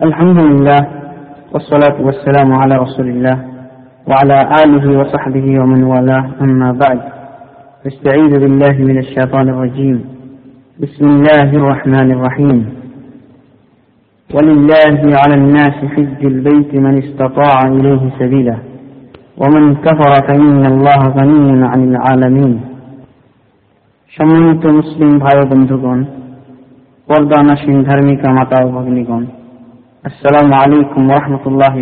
الحمد لله والصلاة والسلام على رسول الله وعلى آله وصحبه ومن والاه أما بعد فاستعيذ بالله من الشيطان الرجيم بسم الله الرحمن الرحيم ولله على الناس حج البيت من استطاع إليه سبيلا ومن كفر فإن الله غني عن العالمين সম্মানিত মুসলিম ভাই ও বন্ধুগণ পর্দানাসীন ধার্মিকা মাতা ও ভগ্নীগণ আসসালামু আলাইকুম রহমতুল্লাহ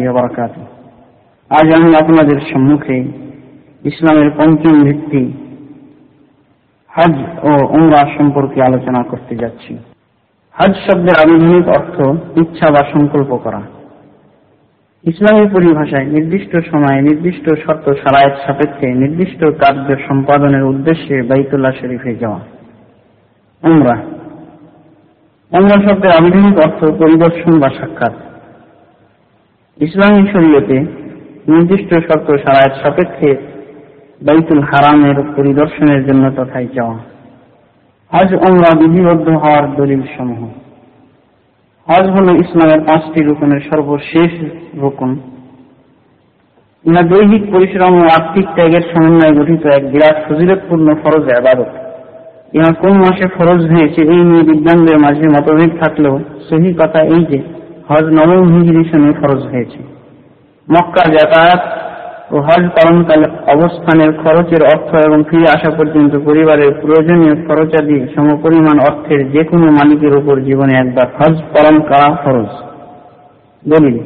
আজ আমি আপনাদের সম্মুখে ইসলামের পঞ্চম ভিত্তি হজ ও উমরা সম্পর্কে আলোচনা করতে যাচ্ছি। হজ শব্দের আবিধানিক অর্থ ইচ্ছা বা সংকল্প করা। ইসলামী পরিভাষায় নির্দিষ্ট সময়ে নির্দিষ্ট শর্ত সারায়ের সাপেক্ষে নির্দিষ্ট কার্য সম্পাদনের উদ্দেশ্যে বাইতুল্লাহ শরীফে যাওয়া। উমরা উমরা শব্দের আবিধানিক অর্থ পরিদর্শন বা সাক্ষাৎ। ইসলামী শরীয়তে নির্দিষ্ট শর্ত সারায়ের সাপেক্ষে বাইতুল হারামের পরিদর্শনের জন্য তথায় যাওয়া। হজ উমরা বিধিবদ্ধ হওয়ার দলিল সমূহ হজ হল ইসলামের পাঁচটি রুকনের সর্বশেষ রুকন। ইহা দৈহিক পরিশ্রম ও আর্থিক ত্যাগের সমন্বয়ে গঠিত এক বিরাট ফজিলতপূর্ণ ফরজ আবাদত। ইহা কোন মাসে ফরজ হয়েছে এই নিয়ে বিজ্ঞানদের মাঝে মতভেদ থাকলেও সহি কথা এই যে হজ নবম হিজরি সনে ফরজ হয়েছে মক্কা যাতায়াত ও হজ পালনকালে অবস্থানের খরচের অর্থ এবং ফিরে আসা পর্যন্ত পরিবারের প্রয়োজনীয় খরচাদি সমপরিমাণ অর্থের যে কোনো মালিকের উপর জীবনে একবার হজ পালন করা খরচ দলিল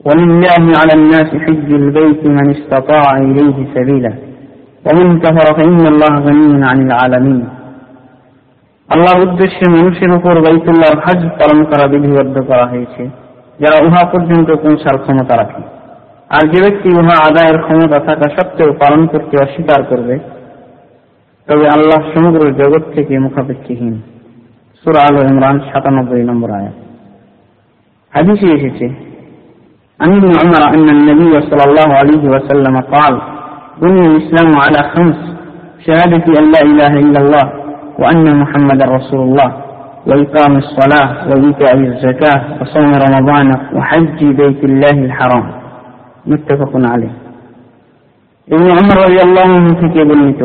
ولله على الناس حج البيت من استطاع إليه سبيلا ومن كفر فإن الله غني عن العالمين আল্লাহর উদ্দেশ্যে মানুষের উপর বাইতুল্লাহ হজ পালন করা বিধিবদ্ধ করা হয়েছে যারা উহা পর্যন্ত পৌঁছার ক্ষমতা রাখে আর যে ব্যক্তি উহা আদায়ের ক্ষমতা থাকা সত্ত্বেও পালন করতে অস্বীকার করবে তবে আল্লাহ সমগ্র জগৎ থেকে মুখাপেক্ষীহীন সুরা আল ইমরান সাতানব্বই নম্বর আয়াত হাদিসে এসেছে عن ابن عمر أن النبي صلى الله عليه وسلم قال بني الإسلام على خمس شهادة أن لا إله إلا الله وأن محمد رسول الله وإقام الصلاة وإيتاء الزكاة وصوم رمضان وحج بيت الله الحرام মুত্তাফাকুন আলাইহ ইবনে উমর রাদিয়াল্লাহু আনহু থেকে বর্ণিত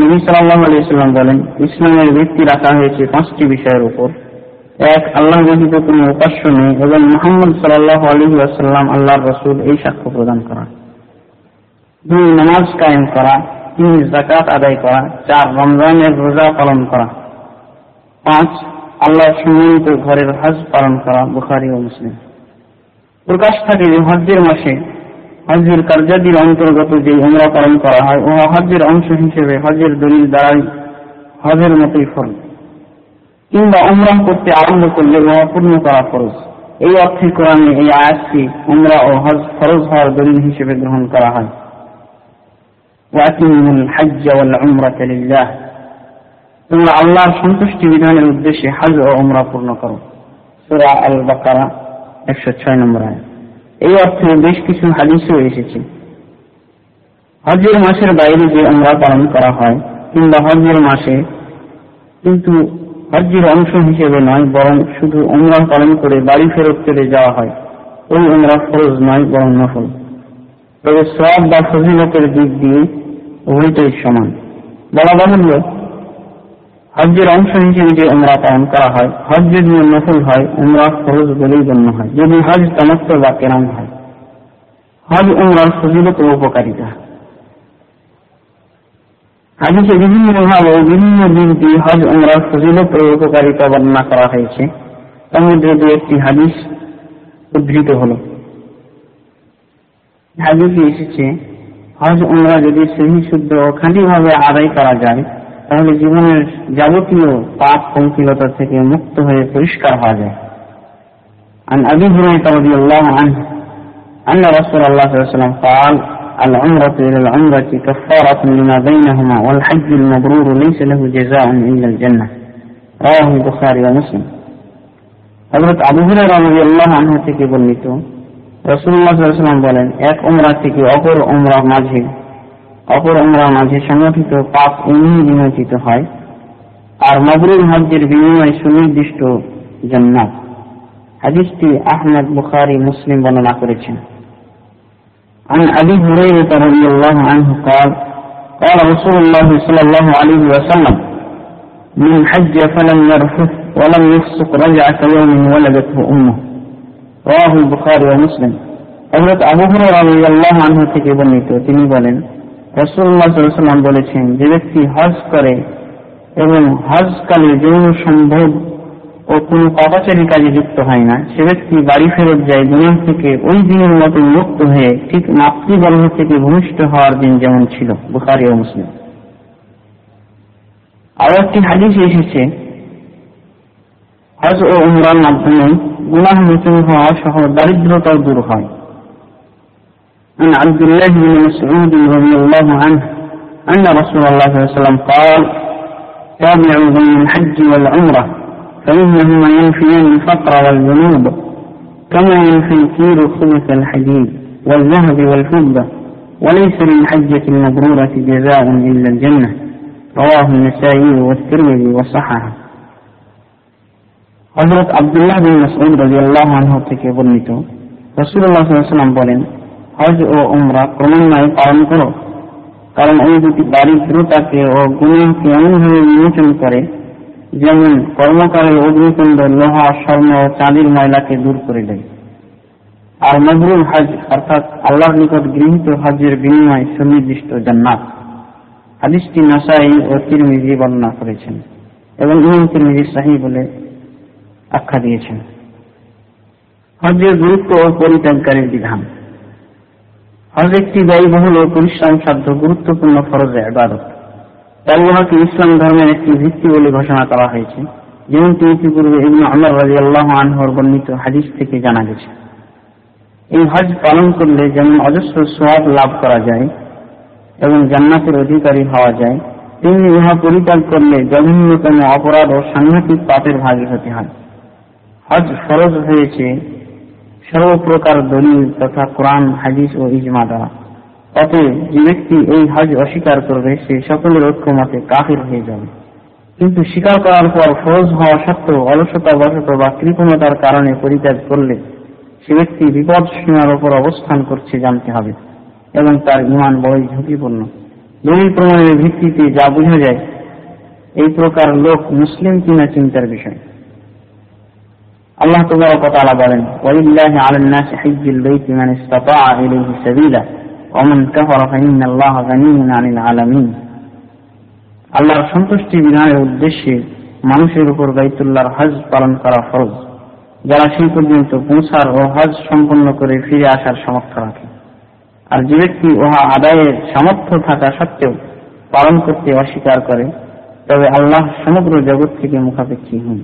নবী সাল্লাল্লাহু আলাইহি সাল্লাম বলেন ইসলামের ভিত্তি রাখা হয়েছে পাঁচটি বিষয়ের উপর এক আল্লাহ ব্যতীত কোনো উপাস্য নেই এবং মোহাম্মদ সাল্লাল্লাহু আলাইহি ওয়াসাল্লাম আল্লাহর রাসূল এই সাক্ষ্য প্রদান করা দুই নামাজ কায়েম করা, তিন যাকাত আদায় করা, চার রমজানের রোজা পালন করা। পাঁচ আল্লাহ সম্মানিত ঘরের হজ পালন করা, বুখারী ও মুসলিম। প্রকাশ থাকে যে হজ্জের মাসে হজ্জের কার্যাদির অন্তর্গত যে উমরা পালন করা হয় ও হজ্জের অংশ হিসেবে হজ্জের দলিল দ্বারাই হজের মতোই ফরজ। কিংবা উমরা করতে আরম্ভ করলে উহা পূর্ণ করা ফরজ। এই অর্থে কোরআনে এই আয়াতটি উমরা ও হজ ফরজ হওয়ার দলিল হিসেবে গ্রহণ করা হয়। হজ্জ ওয়াল উমরাতা লিল্লাহ তোমরা আল্লাহর সন্তুষ্টি বিধানের উদ্দেশ্যে হজ ও উমরা পূর্ণ করো। সূরা আল বাকারা এই অর্থে বেশ কিছু হাদিসও এসেছে। হজের মাসের বাইরে যে আমরা পালন করা হয়, কিংবা হজের মাসে কিন্তু হজ্জের অংশ হিসেবে নয়, বরং শুধু উমরা পালন করে বাড়ি ফেরত চলে যাওয়া হয়। ওই উমরা ফরজ নয়, বরং নফল। তবে সব বা ফজিলতের দিক দিয়ে উভয়টাই সমান। বলা বাহুল্য, হজ্জের অংশ হিসেবে যে উমরা পালন করা হয় হজ যদি নফল হয়, উমরা ফরজ বলেই গণ্য হয়। যদি হজ তামাত্ম বা কেরাম হয় হজ উমরার ফজিলত ও উপকারিতা। হাদিসে বিভিন্ন ভাবে বিভিন্ন দিক দিয়ে হজ উমরার ফজিলত ও উপকারিতা বর্ণনা করা হয়েছে। তার মধ্যে দু একটি হাদিস উদ্ধৃত হল। হাদিসে এসেছে হজ উমরা যদি সহি শুদ্ধ ও খাঁটিভাবে আদায় করা যায় তাহলে জীবনের যাবতীয় পাপ পঙ্কিলতা থেকে মুক্ত হয়ে পরিষ্কার হওয়া যায় عن أبي هريرة رضي الله عنه أن رسول الله صلى الله عليه وسلم قال العمرة إلى العمرة كفارة لما بينهما والحج المبرور ليس له جزاء إلا الجنة رواه البخاري ومسلم হজরত আবু হুরায়রা রাদিয়াল্লাহু আনহু থেকে বর্ণিত রাসূলুল্লাহ সাল্লাল্লাহু আলাইহি ওয়াসাল্লাম বলেন এক উমরা থেকে অপর উমরা মাঝে অপর উমরা মাঝে সংগঠিত পাপ এমনি বিমোচিত হয় আর মবরুর হজ্জের বিনিময়ে সুনির্দিষ্ট জান্নাত হাদিসটি আহমদ বুখারি মুসলিম বর্ণনা করেছেন عن أبي هريرة رضي الله عنه قال قال رسول الله صلى الله عليه وسلم من حج فلم يرفث ولم يفسق رجع كيوم ولدته أمه থেকে বর্ণিত, তিনি বলেন রসুল্লাহ বলেছেন যে ব্যক্তি হজ করে এবং হজকালে যৌন সম্ভব ও কোন পাপাচারী কাজে যুক্ত হয় না, সে ব্যক্তি বাড়ি ফেরত যায় গুণাহ থেকে ওই দিনের মতো মুক্ত হয়ে ঠিক মাতৃগর্ভ থেকে ভূমিষ্ঠ হওয়ার দিন যেমন ছিল, বুখারি ও মুসলিম। আরও একটি হাদিস এসেছে হজ ও উমরার মাধ্যমে গুনাহ মোচন হওয়া সহ দারিদ্রতাও দূর হয় عن عبد الله بن مسعود رضي الله عنه أن رسول الله صلى الله عليه وسلم قال تابعوا بين الحج والعمرة فإنهما ينفيان الفقر والذنوب كما ينفي الكير خبث الحديد والذهب والفضة وليس للحجة المبرورة جزاء إلا الجنة رواه النسائي والترمذي وصححه হজরত আবদুল্লাহ বিন মাসউদ রাদিয়াল্লাহু আনহু থেকে বর্ণিত আলাইহি ওয়াসাল্লাম বলেন, হজ ও উমরা ক্রমান্বয়ে পালন করো। কারণ এই দুটি দারিদ্রতাকে ও গুণকে এমনভাবে বিমোচন করে, যেমন কর্মকারের অগ্নিকুণ্ড, লোহা, স্বর্ণ ও চাঁদির ময়লাকে দূর করে দেয়। আর মজরুল হজ অর্থাৎ আল্লাহর নিকট গৃহীত হজের বিনিময় সুনির্দিষ্ট জান্নাত। হাদিসটি নাসাই ও তিরমিজি বর্ণনা করেছেন এবং ইমাম তিরমিজি সাহি বলে আখ্যা দিয়েছেন। হজের গুরুত্ব ও পরিত্যাগকারীর বিধান। হজ একটি ব্যয়বহুল ও পরিশ্রম সাধ্য গুরুত্বপূর্ণ ফরজে আবাদত তাই ইসলাম ধর্মের একটি ভিত্তি বলে ঘোষণা করা হয়েছে, যেমনটি ইতিপূর্বে ইবনে আমর রাজি আল্লাহ আনহর বর্ণিত হাদিস থেকে জানা গেছে। এই হজ পালন করলে যেমন অজস্র সোয়াব লাভ করা যায় এবং জান্নাতের অধিকারী হওয়া যায়, তেমনি ইহা পরিত্যাগ করলে জঘন্যতম অপরাধ ও সাংঘাতিক পাপের ভাগী হতে হয়। হজ ফরজ হয়েছে সর্বপ্রকার দলিল তথা কোরআন, হাদিস ও ইজমা দ্বারা। অতএব যে ব্যক্তি এই হজ অস্বীকার করবে, সে সকলের ঐক্যমতে কাফির হয়ে যাবে। কিন্তু স্বীকার করার পর ফরজ হওয়া সত্ত্বেও অলসতা বশত বা কৃপণতার কারণে পরিত্যাগ করলে সে ব্যক্তি বিপদ সীমার ওপর অবস্থান করছে জানতে হবে এবং তার ইমান বড়ই ঝুঁকিপূর্ণ। দলিল প্রমাণের ভিত্তিতে যা বোঝা যায়, এই প্রকার লোক মুসলিম কিনা চিন্তার বিষয়। আল্লাহ বলেন আল্লাহর সন্তুষ্টি বিধানের উদ্দেশ্যে মানুষের উপর বাইতুল্লাহর হজ পালন করা ফরজ। যারা সেই পর্যন্ত পৌঁছার ও হজ সম্পন্ন করে ফিরে আসার সামর্থ্য রাখে। আর যে ব্যক্তি উহা আদায়ের সামর্থ্য থাকা সত্ত্বেও পালন করতে অস্বীকার করে, তবে আল্লাহ সমগ্র জগৎ থেকে মুখাপেক্ষী হন।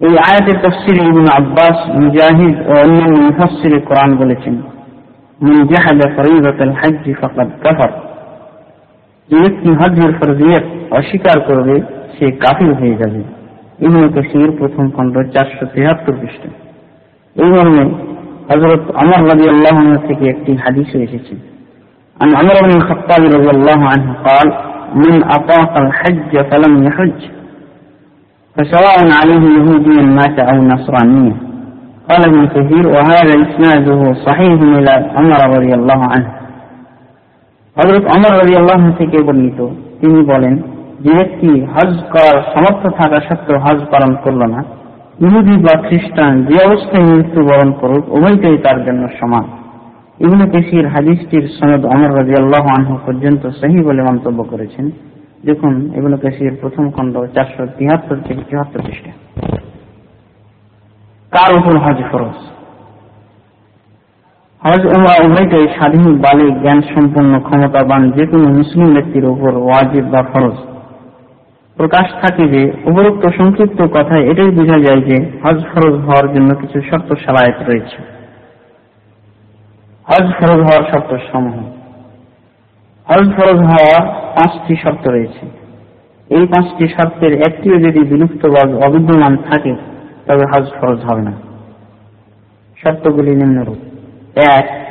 এই আয়াতের তফসিরে ইবন আব্বাস মুজাহিদ ও অন্যান্য মুফাসসিরে কোরআন বলেছেন من جحد فريضة الحج فقد كفر যে ব্যক্তি হজের ফরজিয়ত অস্বীকার করবে সে কাফির হয়ে যাবে ইবনে কাসির প্রথম খণ্ড চারশো তেহাত্তর পৃষ্ঠা এই মর্মে হজরত আমর রাজি আল্লাহ থেকে একটি হাদিস এসেছে عن عمر بن الخطاب رضي الله عنه قال من أطاق الحج فلم يحج فسواء عليه يهوديا مات أو نصرانيا قال ابن كثير وهذا إسناده صحيح إلى عمر رضي الله عنه হজরত অমর রাজি আল্লাহ থেকে বর্ণিত তিনি বলেন যে ব্যক্তি হজ করার সমর্থ থাকা সত্ত্বেও হজ পালন করল না ইহুদি বা খ্রিস্টান যে অবস্থায় মৃত্যুবরণ করুক উভয়টাই তার জন্য সমান ইবনে কেসির হাদিসটির সনদ অমর রাজি আল্লাহ আনহু পর্যন্ত সহি বলে মন্তব্য করেছেন দেখুন ইবনে কেসির প্রথম খণ্ড, চারশো তিয়াত্তর থেকে চুয়াত্তর পৃষ্ঠা। কার উপর হজ ফরজ? হজ উমরা উভয়টাই স্বাধীন বালে জ্ঞান সম্পন্ন ক্ষমতাবান যে কোনো মুসলিম ব্যক্তির উপর ওয়াজিব বা ফরজ। প্রকাশ থাকে যে, উপরোক্ত সংক্ষিপ্ত কথায় এটাই বোঝা যায় যে, হজ ফরজ হওয়ার জন্য কিছু শর্ত সালায়ত রয়েছে। হজ ফরজ হওয়ার শর্ত সমূহ। হজ ফরজ হওয়ার পাঁচটি শর্ত রয়েছে। এই পাঁচটি শর্তের একটিও যদি বিলুপ্ত বা অবিদ্যমান থাকে, তবে হজ ফরজ হবে না। শর্তগুলি নিম্নরূপ। এক,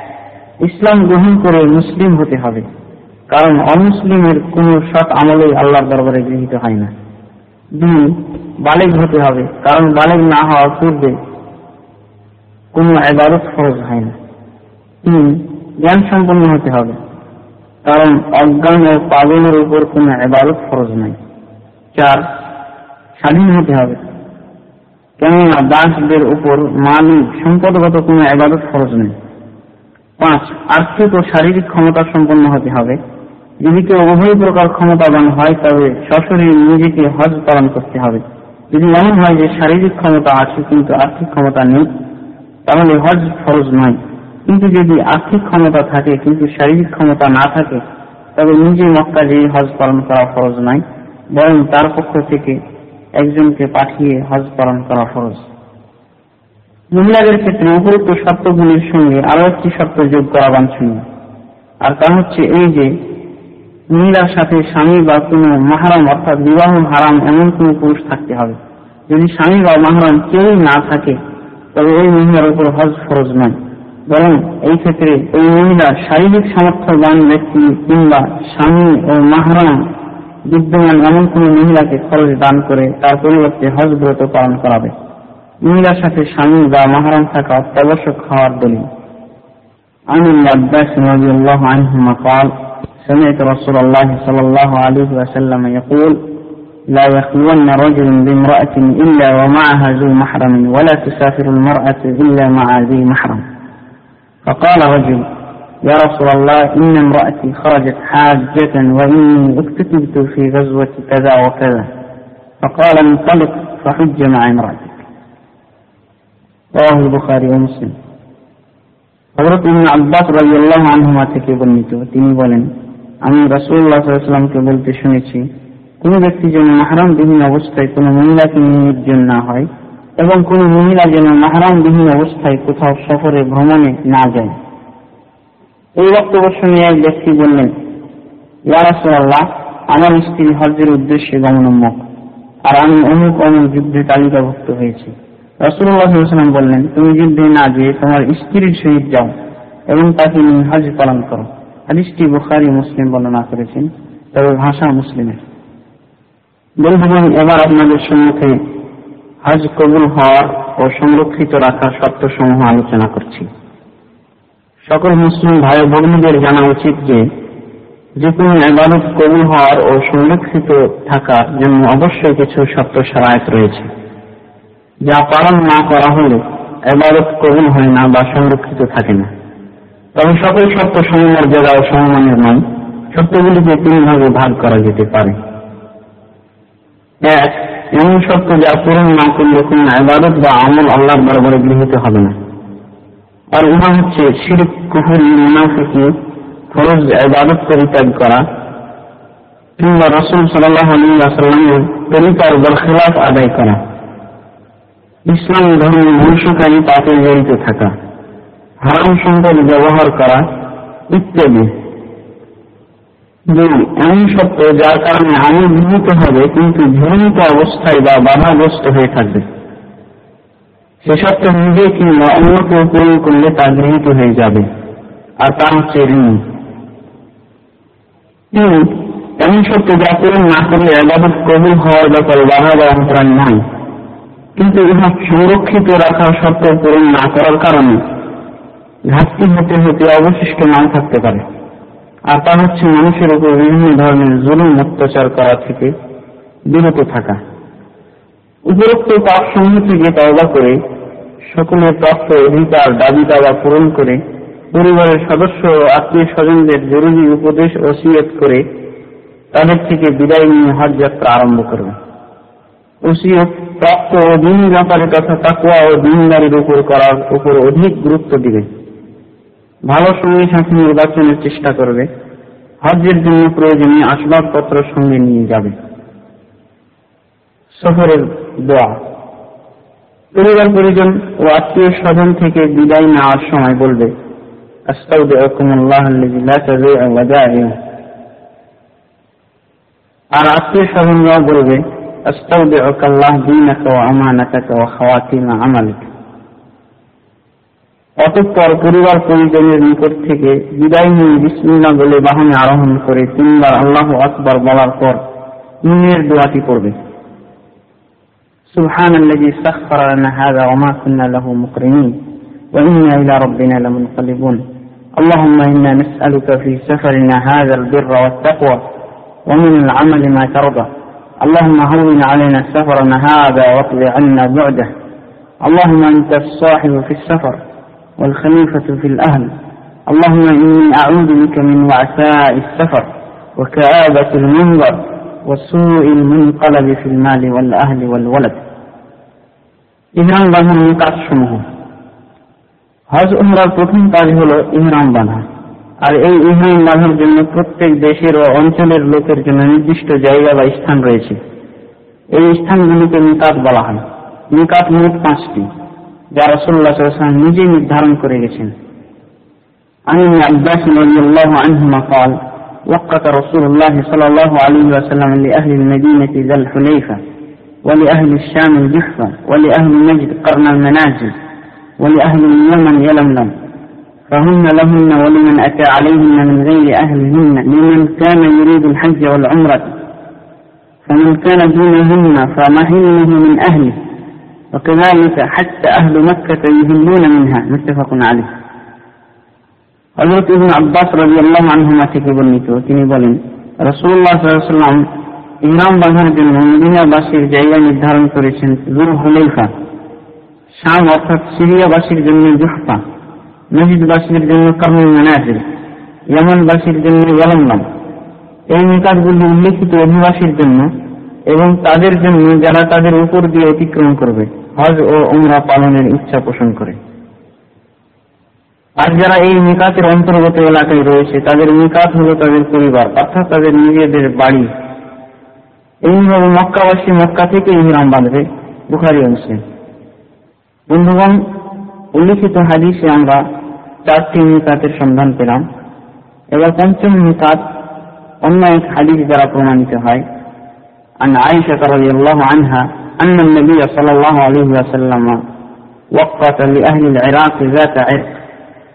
ইসলাম গ্রহণ করে মুসলিম হতে হবে। কারণ অমুসলিমের কোন সৎ আমলেই আল্লাহর দরবারে গৃহীত হয় না। দুই, বালেগ হতে হবে। কারণ বালেগ না হওয়ার পূর্বে কোনো এবারত ফরজ হয় না। তিন জ্ঞান সম্পন্ন হতে হবে। কারণ অজ্ঞান ও পাগলের উপর কোন এবারত ফরজ নাই। চার, স্বাধীন হতে হবে। কেননা দাসদের উপর মালিক সম্পদগত কোনো এবাদত ফরজ নেই। পাঁচ, আর্থিক ও শারীরিক ক্ষমতা সম্পন্ন হতে হবে। যদি কেউ উভয় প্রকার ক্ষমতাবান হয়, তবে সশরীর নিজেকে হজ পালন করতে হবে। যদি এমন হয় যে শারীরিক ক্ষমতা আছে, কিন্তু আর্থিক ক্ষমতা নেই, তাহলে হজ ফরজ নয়। কিন্তু যদি আর্থিক ক্ষমতা থাকে, কিন্তু শারীরিক ক্ষমতা না থাকে, তবে নিজে মক্কা যেয়ে হজ পালন করা ফরজ নয়, বরং তার পক্ষ থেকে একজনকে পাঠিয়ে হজ পালন করা ফরজ। মহিলাদের ক্ষেত্রে উপরোক্ত শর্তগুলির সঙ্গে আরও একটি শর্ত যোগ করা বাঞ্ছনীয়। আর তা হচ্ছে এই যে, মহিলার সাথে স্বামী বা কোনো মাহারাম, অর্থাৎ বিবাহ হারাম এমন কোন পুরুষ থাকতে হবে। যদি স্বামী বা মাহারাম কেউই না থাকে, তবে ওই মহিলার উপর হজ ফরজ নয়। বরং এই ক্ষেত্রে ওই মহিলা শারীরিক সামর্থ্যবান ব্যক্তি কিংবা স্বামী ও মাহারাম বিদ্যমান এমন কোন মহিলাকে খরচ দান করে তার পরিবর্তে হজ ব্রত পালন করাবে মহিলার সাথে স্বামী বা মাহারাম থাকা অত্যাবশ্যক হওয়ার দলিল عن العباس رضي الله عنهما قال سمعت رسول الله صلى الله عليه وسلم يقول لا يخلون رجل بامرأة إلا ومعها ذو محرم ولا تسافر المرأة إلا مع ذي محرم فقال رجل يا رسول الله إن امرأتي خرجت حاجة وإني اكتتبت في غزوة كذا وكذا فقال انطلق فحج مع امرأتك رواه البخاري ومسلم হজরত ইবনে আব্বাস রাদিয়াল্লাহু আনহুমা থেকে বর্ণিত তিনি বলেন আমি রাসূলুল্লাহ সাল্লাল্লাহু আলাইহি ওয়াসাল্লামকে বলতে শুনেছি কোন ব্যক্তি যেন মাহরাম বিহীন অবস্থায় কোনো মহিলাকে নিয়ে নির্জন না হয় এবং কোন মহিলা যেন মাহরাম বিহীন অবস্থায় কোথাও সফরে ভ্রমণে না যায়। এই বক্তব্য শুনে এক ব্যক্তি বললেন, ইয়া রাসূলুল্লাহ, আমার স্ত্রী হজ্জের উদ্দেশ্যে গমনোন্মুখ আর আমি অমুক অমুক যুদ্ধে তালিকাভুক্ত হয়েছি। রসুল্লাহাম বললেন, তুমি যুদ্ধে না যেয়ে তোমার স্ত্রীর সহিত যাও এবং তাকে নিয়ে হজ পালন করো। হাদিসটি বুখারি মুসলিম বর্ণনা করেছেন, তবে ভাষা মুসলিমের। বন্ধুগণ এবার আপনাদের সম্মুখে হজ কবুল হওয়ার ও সংরক্ষিত রাখার শর্ত সমূহ আলোচনা করছি। সকল মুসলিম ভাই ভগ্নীদের জানা উচিত যে যে কোনো এবাদত কবুল হওয়ার ও সংরক্ষিত থাকার জন্য অবশ্যই কিছু শর্ত সারায়ত রয়েছে। যা পালন না করা হলে এবারত কবুল হয় না বা সংরক্ষিত থাকে না। তবে সকল শর্ত সমমর্যাদা ও সমমানের নয় শর্তগুলিকে তিন ভাগে ভাগ করা যেতে পারে। এক এমন শর্ত যা পূরণ না করলে কোন এবাদত বা আমল আল্লাহর দরবারে গৃহীত হবে না। আর উহা হচ্ছে শিরিক কুহুরি মুনাফিকি, ফরজ এবাদত পরিত্যাগ করা। কিংবা রসুল সাল্লাহ আলী আসাল্লামের বরখেলাফ আদায় করা। ইসলাম ধর্ম ধ্বংসকারী পাপে জড়িত থাকা। হারাম সম্পদ ব্যবহার করা ইত্যাদি। দুই এমন সত্য যার কারণে আমি গৃহীত হবে, কিন্তু ঝুলন্ত অবস্থায় বা বাধাগ্রস্ত হয়ে থাকবে। নিজে কিংবা অন্য কেউ পূরণ করলে তা গৃহীত হয়ে যাবে। আর তা হচ্ছে ঋণ। এমন সত্য যা পূরণ না করলে এবাদত কবুল হওয়ার ব্যাপারে বাধা বা অন্তরাল নয় কিন্তু ইহা সংরক্ষিত রাখার সত্ত্ব পূরণ না করার কারণে ঘাটতি হতে হতে অবশিষ্ট নাও থাকতে পারে। আর তা হচ্ছে মানুষের উপর বিভিন্ন ধরনের জুলুম, অত্যাচার করা থেকে বিরত থাকা। উপরোক্ত পাপ সমূহ থেকে তওবা করে, সকলের প্রাপ্ত অধিকার দাবি দাবা পূরণ করে, পরিবারের সদস্য ও আত্মীয় স্বজনদের জরুরি উপদেশ ও সিয়ত করে তাদের থেকে বিদায় নিয়ে হজ যাত্রা আরম্ভ করবে। ওসিয়ত প্রাপ্ত ও দিন ব্যাপারে তথা তাকুয়া ও দিনদারির উপর করার উপর অধিক গুরুত্ব দিবে। ভালো সঙ্গী সাথে নির্বাচনের চেষ্টা করবে। হজের জন্য প্রয়োজনীয় আসবাবপত্র সঙ্গে নিয়ে যাবে। শহরের দোয়া। পরিবার পরিজন ও আত্মীয় স্বজন থেকে বিদায় নেওয়ার সময় বলবে আর আত্মীয় স্বজনরাও বলবে আস্তাউদ্দাহ দিনাকা ওয়া আমানাতাকা ওয়া অতঃপর পরিবার পরিজনের নিকট থেকে বিদায় নিয়ে বিসমিল্লা বলে বাহনে আরোহণ করে তিনবার আল্লাহ আকবর বলার পর ইমের দোয়াটি পড়বে سبحان الذي سخر لنا هذا وما كنا له مقرنين وإنا إلى ربنا لمنقلبون اللهم إنا نسألك في سفرنا هذا البر والتقوى ومن العمل ما ترضى اللهم هون علينا سفرنا هذا واطل عنا بعده اللهم أنت الصاحب في السفر والخليفة في الأهل اللهم إني أعوذ بك من وعثاء السفر وكآبة المنظر وسوء المنقلب في المال والأهل والولد ইহরাম বাঁধানোর কাজসমূহ হজ উমরার প্রথম কাজ হলো ইহরাম বাঁধা আর এই ইহরাম বাঁধার জন্য প্রত্যেক দেশের ও অঞ্চলের লোকের জন্য নির্দিষ্ট জায়গা বা স্থান রয়েছে এই স্থানগুলিকে নিকাত বলা হয় নিকাত মোট পাঁচটি যা রসুল্লাহ নিজেই নির্ধারণ করে গেছেন عن ابن عباس رضي الله عنهما قال وقت رسول الله صلى الله عليه وسلم لأهل المدينة ذا الحليفة ولأهل الشام الجحفة ولأهل نجد قرن المنازل ولأهل اليمن يلملم فهن لهن ولمن أتى عليهن من غير أهلهن لمن كان يريد الحج والعمرة فمن كان دونهن فمهله من أهله وكذلك حتى أهل مكة يهلون منها متفق عليه হজরত ইবন আব্বাস রাজি আল্লাহ আনহুমা থেকে বর্ণিত তিনি বলেন রসুল্লাহ সাল্লাম ইহরাম বাঁধার জন্য মদিনাবাসীর জায়গা নির্ধারণ করেছেন জুর হুলেফা শাম অর্থাৎ সিরিয়াবাসীর জন্য জুহফা মসজিদবাসীর জন্য কর্মুল মেনাজির ইয়ামনবাসীর জন্য গলমলাম এই নিকাতগুলি উল্লেখিত অধিবাসীর জন্য এবং তাদের জন্য যারা তাদের উপর দিয়ে অতিক্রম করবে, হজ ও উমরা পালনের ইচ্ছা পোষণ করে। আর যারা এই নিকাতের অন্তর্গত এলাকায় রয়েছে, তাদের নিকাত হলো তাদের পরিবার, অর্থাৎ তাদের নিজেদের বাড়ি। এইভাবে মক্কাবাসী মক্কা থেকে ইহরাম বাঁধবে বুখারি অংশে। বন্ধুগণ, উল্লিখিত হাদিসে আমরা চারটি নিকাতের সন্ধান পেলাম। এবার পঞ্চম নিকাত অন্য এক হাদিস দ্বারা প্রমাণিত হয়। عن عائشة رضي الله عنها أن النبي صلى الله عليه وسلم وقت لأهل العراق ذات عرق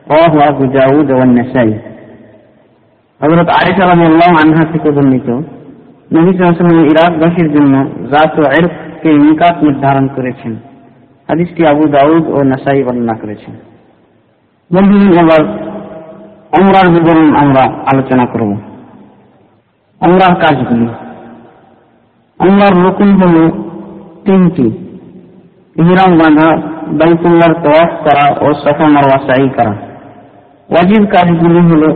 رواه أبو داود والنسائي হজরত আয়েশা রাদিয়াল্লাহু আনহা থেকে বর্ণিত নবী সাল্লাল্লাহু ইরাকবাসীর জন্য জাত ও ইরফকে নিকাত নির্ধারণ করেছেন হাদিসটি আবু দাউদ ও নাসাই বর্ণনা করেছেন বন্ধুগণ এবার অমরার বিবরণ আমরা আলোচনা করব অমরার কাজগুলি অমরার রকুন হল তিনটি। ইহরাম বাঁধা, বাইতুল্লাহর তওয়াফ করা ও সফা মারওয়া সাই করা। ওয়াজিব কাজগুলি হল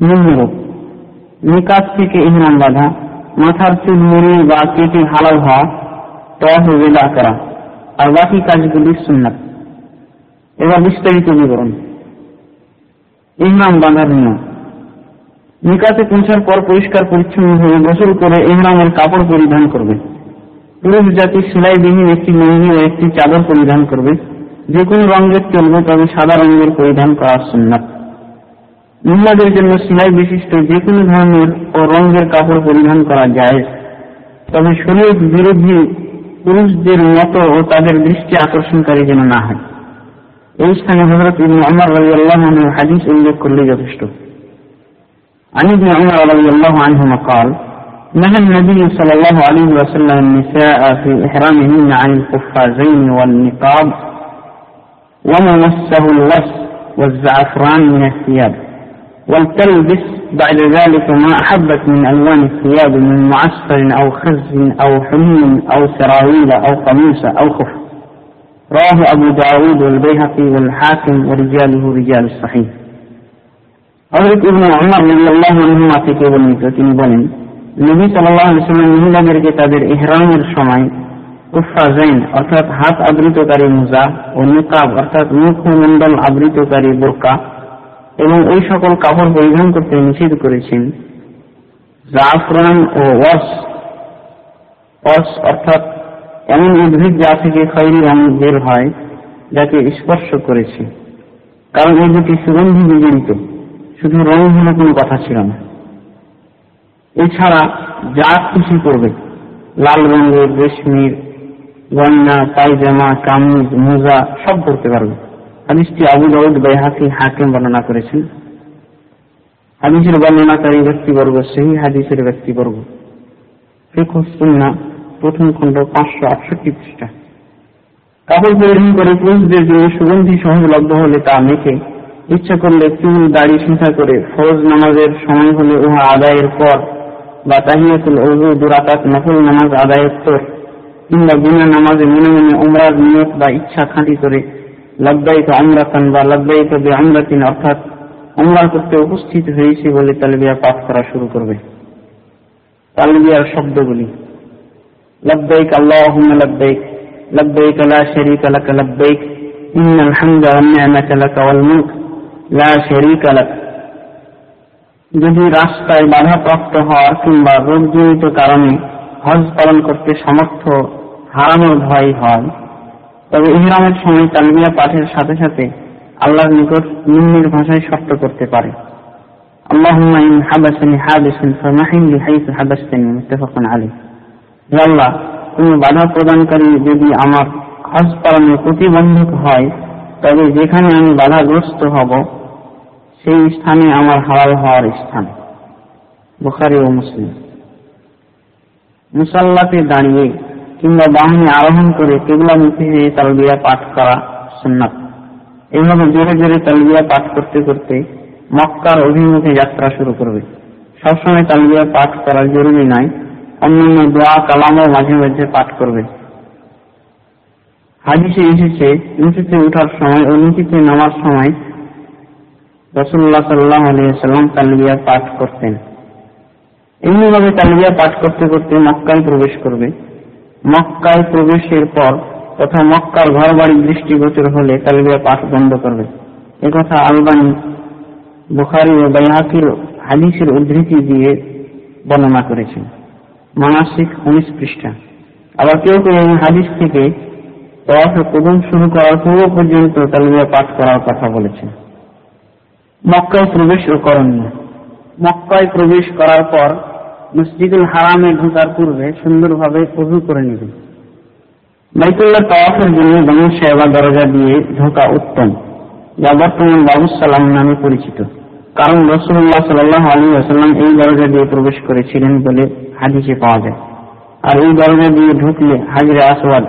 নিম্নরূপ। নিকাত থেকে ইহরাম বাঁধা, মাথার চুল মুড়িয়ে বা কেটে হালাল হওয়া, তওয়াফ বেদা করা আর বাকি কাজগুলি সুন্নাত। এবার বিস্তারিত বিবরণ। ইহরাম বাঁধার নিয়ম। নিকাতে পৌঁছার পর পরিষ্কার পরিচ্ছন্ন হয়ে গোসল করে ইহরামের কাপড় পরিধান করবে। পুরুষ জাতি সেলাইবিহীন একটি লুঙ্গি ও একটি চাদর পরিধান করবে। যে কোনো রঙের চলবে, তবে সাদা রঙের পরিধান করার সুন্নাত। মহিলাদের জন্য সেলাই বিশিষ্ট যে কোনো ধরনের ও রঙের কাপড় পরিধান করা যায়। তবে শরীর বিরোধী পুরুষদের মতো ও তাদের দৃষ্টি আকর্ষণকারী যেন না হয়। এই স্থানে হজরত ইবনে আমার রাজি আল্লাহ হাদিস উল্লেখ করলে যথেষ্ট। عن ابن عمر رضي الله عنهما قال نهى النبي صلى الله عليه وسلم النساء في إحرامهن عن القفازين والنقاب وما مسه الوس والزعفران من الثياب ولتلبس بعد ذلك ما أحبت من ألوان الثياب من معسر أو خز أو حلي أو سراويل أو قميص أو خف. رواه أبو داود والبيهقي والحاكم ورجاله رجال الصحيح. হজরত ইবনে তিনি বলেন, নবী মহিলাদেরকে তাদের সময় কুফাজাইন অর্থাৎ হাত আবৃতকারী ও নিকাব অর্থাৎ আবৃতকারী বোরকা এবং ওই সকল কাপড় পরিধান করতে নিষেধ করেছেন। জাফরান ও ওয়াস ওয়াস অর্থাৎ এমন উদ্ভিদ যা থেকে খৈরি রং বের হয়, যাকে স্পর্শ করেছে। কারণ এই দুটি সুগন্ধি বিজড়িত। শুধু রং হলে কোনো কথা ছিল না। এছাড়া যা খুশি করবে, লাল রঙের রেশমির গয়না, পায়জামা, কামিজ, মোজা, সব করতে পারবে। হাদিসটি আবু দাউদ বাইহাকি হাকিম বর্ণনা করেছেন। হাদিসের বর্ণনাকারী ব্যক্তিবর্গ, সেই হাদিসের ব্যক্তিবর্গ। ফিকুসুন্না প্রথম খণ্ড পাঁচশো আটষট্টি পৃষ্ঠা। কাপড় পরিধান করে পুরুষদের জন্য সুগন্ধি সহজলভ্য হলে তা মেখে ইচ্ছা করলে চুল, দাড়ি সিঁথা করে ফরজ নামাজের সময় হলে উহা আদায়ের পর, বা তাহিয়াতুল ওজু দুরাকাত নফল নামাজ আদায়োত্তর কিংবা বিনা নামাজে মনে মনে উমরার নিয়ত বা ইচ্ছা খাঁটি করে লব্বাইক আমরাতান বা লব্বাইক বে আমরাতিন অর্থাৎ উমরা করতে উপস্থিত হয়েছে বলে তালবিয়া পাঠ করা শুরু করবে। তালবিয়ার শব্দগুলি। লব্বাইক আল্লাহ লব্বাইক লব্বাইক লা শারীকা লাক লব্বাইক, ইন্নাল হামদা ওয়ান নি'মাতা লাক ওয়াল মুলক। যদি রাস্তায় বাধাপ্রাপ্ত হওয়ার কিংবা রোগজনিত কারণে হজ পালন করতে সমর্থ হারানোর ভয় হয় তবে ইহরামের সময় তালবিয়া পাঠের সাথে সাথে আল্লাহর নিকট নিম্নের ভাষায় শর্ত করতে পারে اللهم إن حبسني حابس فمحن لي حيث حبستني متفق عليه হে আল্লাহ তুমি বাধা প্রদানকারী যদি আমার হজ পালনে প্রতিবন্ধক হয় তবে যেখানে আমি বাধাগ্রস্ত হব সেই স্থানে আমার হালাল হওয়ার স্থান। বুখারি ও মুসলিম। মুসাল্লাতে দাঁড়িয়ে কিংবা বাহিনী আরোহণ করে কেবলামুখী হয়ে তালবিয়া পাঠ করা সুন্নাত। এইভাবে জোরে জোরে তালবিয়া পাঠ করতে করতে মক্কার অভিমুখে যাত্রা শুরু করবে। সবসময় তালবিয়া পাঠ করা জরুরি নয় অন্যান্য দোয়া কালামও মাঝে মাঝে পাঠ করবে। হাদিসে এসেছে নিচুতে ওঠার সময় ও নামার সময় রসুল্লাহ সাল্লাহ আলিয়াল্লাম তালবিয়া পাঠ করতেন। এমনিভাবে তালবিয়া পাঠ করতে করতে মক্কায় প্রবেশ করবে। মক্কায় প্রবেশের পর তথা মক্কার ঘর বাড়ির দৃষ্টিগোচর হলে তালবিয়া পাঠ বন্ধ করবে। একথা আলবানি, বুখারি ও বাইহাকির হাদিসের উদ্ধৃতি দিয়ে বর্ণনা করেছেন। মানসিক উনিশ পৃষ্ঠা। আবার কেউ কেউ এই হাদিস থেকে তওয়াফে কদম শুরু করার পূর্ব পর্যন্ত তালবিয়া পাঠ করার কথা বলেছেন। মক্কায় প্রবেশ করণীয় মক্কায় প্রবেশ করার পর মসজিদুল হারামে ঢোকার পূর্বে সুন্দরভাবে উজু করে নেবে বাইতুল্লাহ তাওয়াফের জন্য বানু সাহেবা দরজা দিয়ে ঢোকা উত্তম, যা বর্তমান বাবুসালাম নামে পরিচিত। কারণ রসুল্লাহ সাল্লাহ আলী আসাল্লাম এই দরজা দিয়ে প্রবেশ করেছিলেন বলে হাদিসে পাওয়া যায়। আর এই দরজা দিয়ে ঢুকলে হাজরে আসওয়াদ,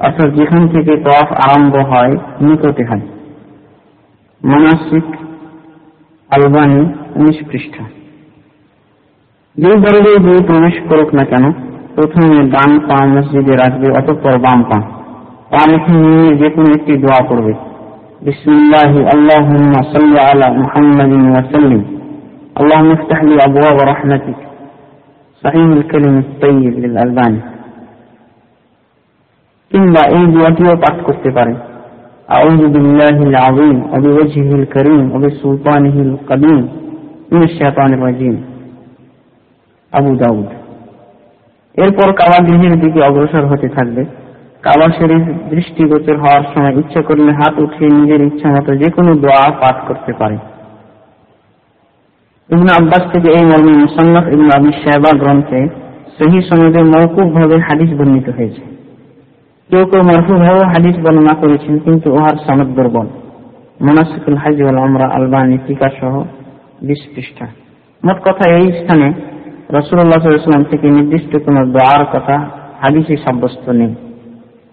অর্থাৎ যেখান থেকে তফ আরম্ভ হয়, নিকটে হয়। মানসিক আলবানি উনিশ পৃষ্ঠা যে দরজায় দিয়ে প্রবেশ করুক না কেন প্রথমে ডান পা মসজিদে রাখবে অতঃপর বাম পা পা মুখে নিয়ে যে কোনো একটি দোয়া করবে بسم الله اللهم صل على محمد وسلم اللهم افتح لي أبواب رحمتك صحيح الكلم الطيب للألباني কিংবা এই দোয়াটিও পাঠ করতে পারে أعوذ بالله العظيم وبوجهه الكريم وبسلطانه القديم من الشيطان الرجيم আবু দাউদ এরপর কাবা গৃহের দিকে অগ্রসর হতে থাকবে কাবা শরীফ দৃষ্টিগোচর হওয়ার সময় ইচ্ছা করলে হাত উঠিয়ে নিজের ইচ্ছা মতো যে কোনো দোয়া পাঠ করতে পারে ইবনে আব্বাস থেকে এই মর্মে মুসান্নফ ইবনে আবি সাহেবা গ্রন্থে সহি সনদে মৌকুব ভাবে হাদিস বর্ণিত হয়েছে কেউ কেউ মরফু ভাবে হাদিস বর্ণনা করেছেন, কিন্তু উহার সনদ দুর্বল। মোনাসিকুল হাজি আমরা আলবানি টিকা সহ বিশ পৃষ্ঠা। মোট কথা এই স্থানে রসুল্লাহ সাল্লাম থেকে নির্দিষ্ট কোন দোয়ার কথা হাদিসে সাব্যস্ত নেই।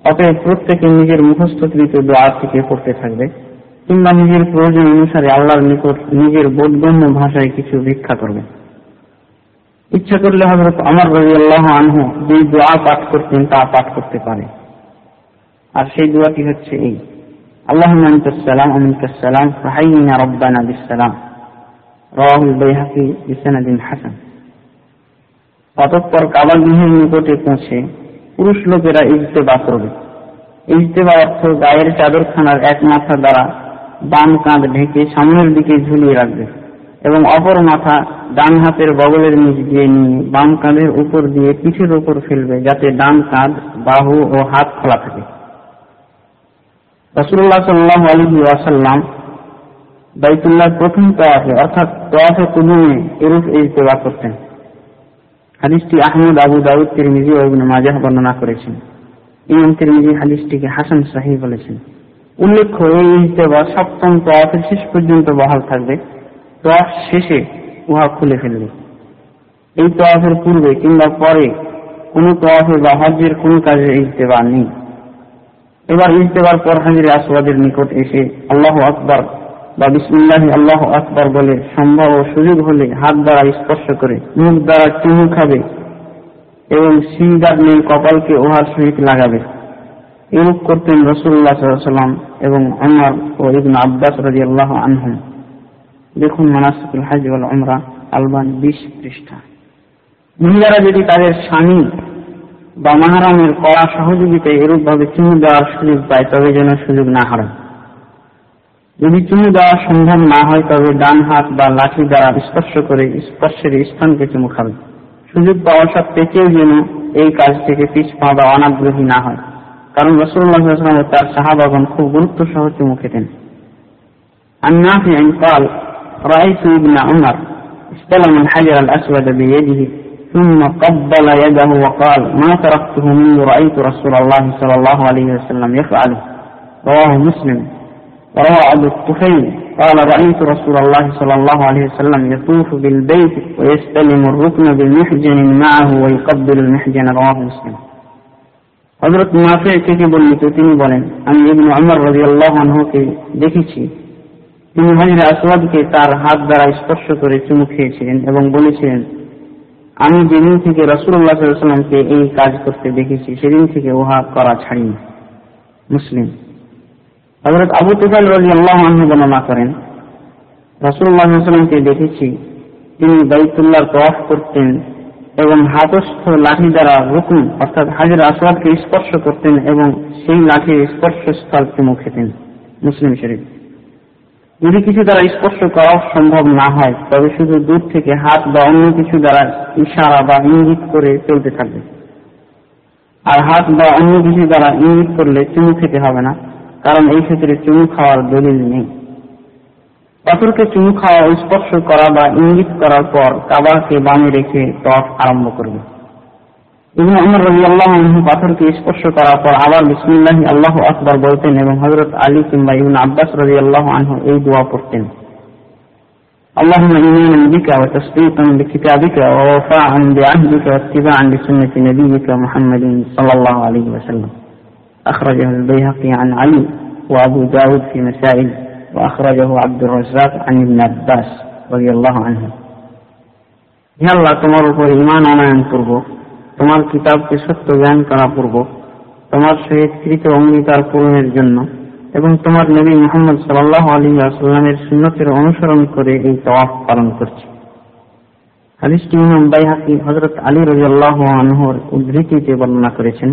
অতএব প্রত্যেকে নিজের মুখস্থকৃত দোয়া থেকে পড়তে থাকবে, কিংবা নিজের প্রয়োজন অনুসারে আল্লাহর নিকট নিজের বোধগম্য ভাষায় কিছু ভিক্ষা করবে। ইচ্ছা করলে হজরত আমার রাজি আল্লাহ আনহু যে দোয়া পাঠ করতেন তা পাঠ করতে পারে। আর সেই দোয়াটি হচ্ছে এই। বাইহাকি বিসানাদিন হাসান। অতঃপর পৌঁছে পুরুষ লোকেরা করবে। গায়ের চাদরখানার এক মাথা দ্বারা বাম কাঁধ ঢেকে সামনের দিকে ঝুলিয়ে রাখবে এবং অপর মাথা ডান হাতের বগলের নিচ দিয়ে নিয়ে বাম কাঁধের উপর দিয়ে পিঠের উপর ফেলবে যাতে ডান কাঁধ বাহু ও হাত খোলা থাকে। সাল্লাহ প্রথম তোয়াফে অর্থাৎ করতেন। আবু বর্ণনা করেছেন। হাসান বলেছেন। উল্লেখ্য, এই ইজতেবা সপ্তম তোয়াফের শেষ পর্যন্ত বহাল থাকবে। তোয়াফ শেষে উহা খুলে ফেলবে। এই তোয়াফের পূর্বে কিংবা পরে কোন তোয়াফে বা হজ্জের কোন কাজে ইজতেবা নেই। এবার ইজতেবার পর হাজির আসওয়াদের নিকট এসে আল্লাহ আকবর বা বিসমুল্লাহ আল্লাহ আকবর বলে সম্ভব ও সুযোগ হলে হাত দ্বারা স্পর্শ করে, মুখ দ্বারা চুমু খাবে এবং সিংদার নেই কপালকে উহার সহিত লাগাবে। এরূপ করতেন রসুল্লাহ সাল্লাম এবং আমার ও ইবন আব্বাস রাজি আল্লাহ আনহম। দেখুন মানাসুল হাজ ওয়াল উমরা, আলবান বিশ পৃষ্ঠা। মহিলারা যদি তাদের স্বামী বা মাহারামের কড়া সহযোগিতায় এরূপ ভাবে চুমু দেওয়ার সুযোগ পায় তবে যেন সুযোগ না হারায় যদি চুমু দেওয়া সম্ভব না হয় তবে ডান হাত বা লাঠি দ্বারা স্পর্শ করে স্পর্শের স্থানকে চুমু খাবে সুযোগ পাওয়া সত্ত্বে কেউ যেন এই কাজ থেকে পিছপা বা অনাগ্রহী না হয় কারণ রসুল্লাহ ও তার সাহাবাগন খুব গুরুত্ব সহ চুমু খেতেন عن نافع قال رأيت ابن عمر استلم الحجر الأسود بيده ثم قبل يده وقال ما تركته منذ رأيت رسول الله صلى الله عليه وسلم يفعله رواه مسلم وروى أبو الطفيل قال رأيت رسول الله صلى الله عليه وسلم يطوف بالبيت ويستلم الركن بالمحجن معه ويقبل المحجن رواه مسلم হজরত নাফে থেকে বর্ণিত তিনি বলেন আমি ইবনু আমর রাজি আল্লাহ আনহুকে দেখেছি তিনি হাজির আসওয়াদকে তার হাত দ্বারা স্পর্শ করে চুমু খেয়েছিলেন এবং বলেছিলেন আমি যেদিন থেকে রসুল্লাহ সাল্লামকে এই কাজ করতে দেখেছি, সেদিন থেকে উহা করা ছাড়িনি। মুসলিম। হজরত আবু তুফাল রাজি আল্লাহ বর্ণনা করেন রসুল্লাহ সাল্লামকে দেখেছি, তিনি বাইতুল্লাহ তফ করতেন এবং হাতস্থ লাঠি দ্বারা রুকুন অর্থাৎ হাজির আসওয়াদকে স্পর্শ করতেন এবং সেই লাঠির স্পর্শস্থল চুমু খেতেন। মুসলিম শরীফ। যদি কিছু দ্বারা স্পর্শ করা সম্ভব না হয়, তবে শুধু দূর থেকে হাত বা অন্য কিছু দ্বারা ইশারা বা ইঙ্গিত করে চলতে থাকবে। আর হাত বা অন্য কিছু দ্বারা ইঙ্গিত করলে চুমু খেতে হবে না, কারণ এই ক্ষেত্রে চুমু খাওয়ার দলিল নেই। পাথরকে চুমু খাওয়া স্পর্শ করা বা ইঙ্গিত করার পর কাবাকে বামে রেখে টপ আরম্ভ করবে। ইবনে উমর রাদিয়াল্লাহু আনহু পাথরকে স্পর্শ করার পর আবার বিসমিল্লাহ আল্লাহু আকবার বলতেন এবং হযরত আলী কিংবা ইবনে আব্বাস রাদিয়াল্লাহু আনহু এই দোয়া পড়তেন اللهم إيمانا بك وتصديقا بكتابك ووفاء بعهدك واتباعا لسنة نبيك محمد صلى الله عليه وسلم أخرجه البيهقي عن علي وأبو داود في مسائل وأخرجه عبد الرزاق عن ابن عباس رضي الله عنه হে আল্লাহ তোমার উপর ইমান আনয়ন করব তোমার কিতাবকে সত্য জ্ঞান করা পূর্ব, তোমার সহিত কৃত অঙ্গীকার পূরণের জন্য এবং তোমার নবী মোহাম্মদ সাল্লাহ আলী আসাল্লামের সুন্নতের অনুসরণ করে এই তওয়াফ পালন করছি। হাদিসটি ইমাম বাইহাকি হজরত আলী আনহর উদ্ধৃতিতে বর্ণনা করেছেন।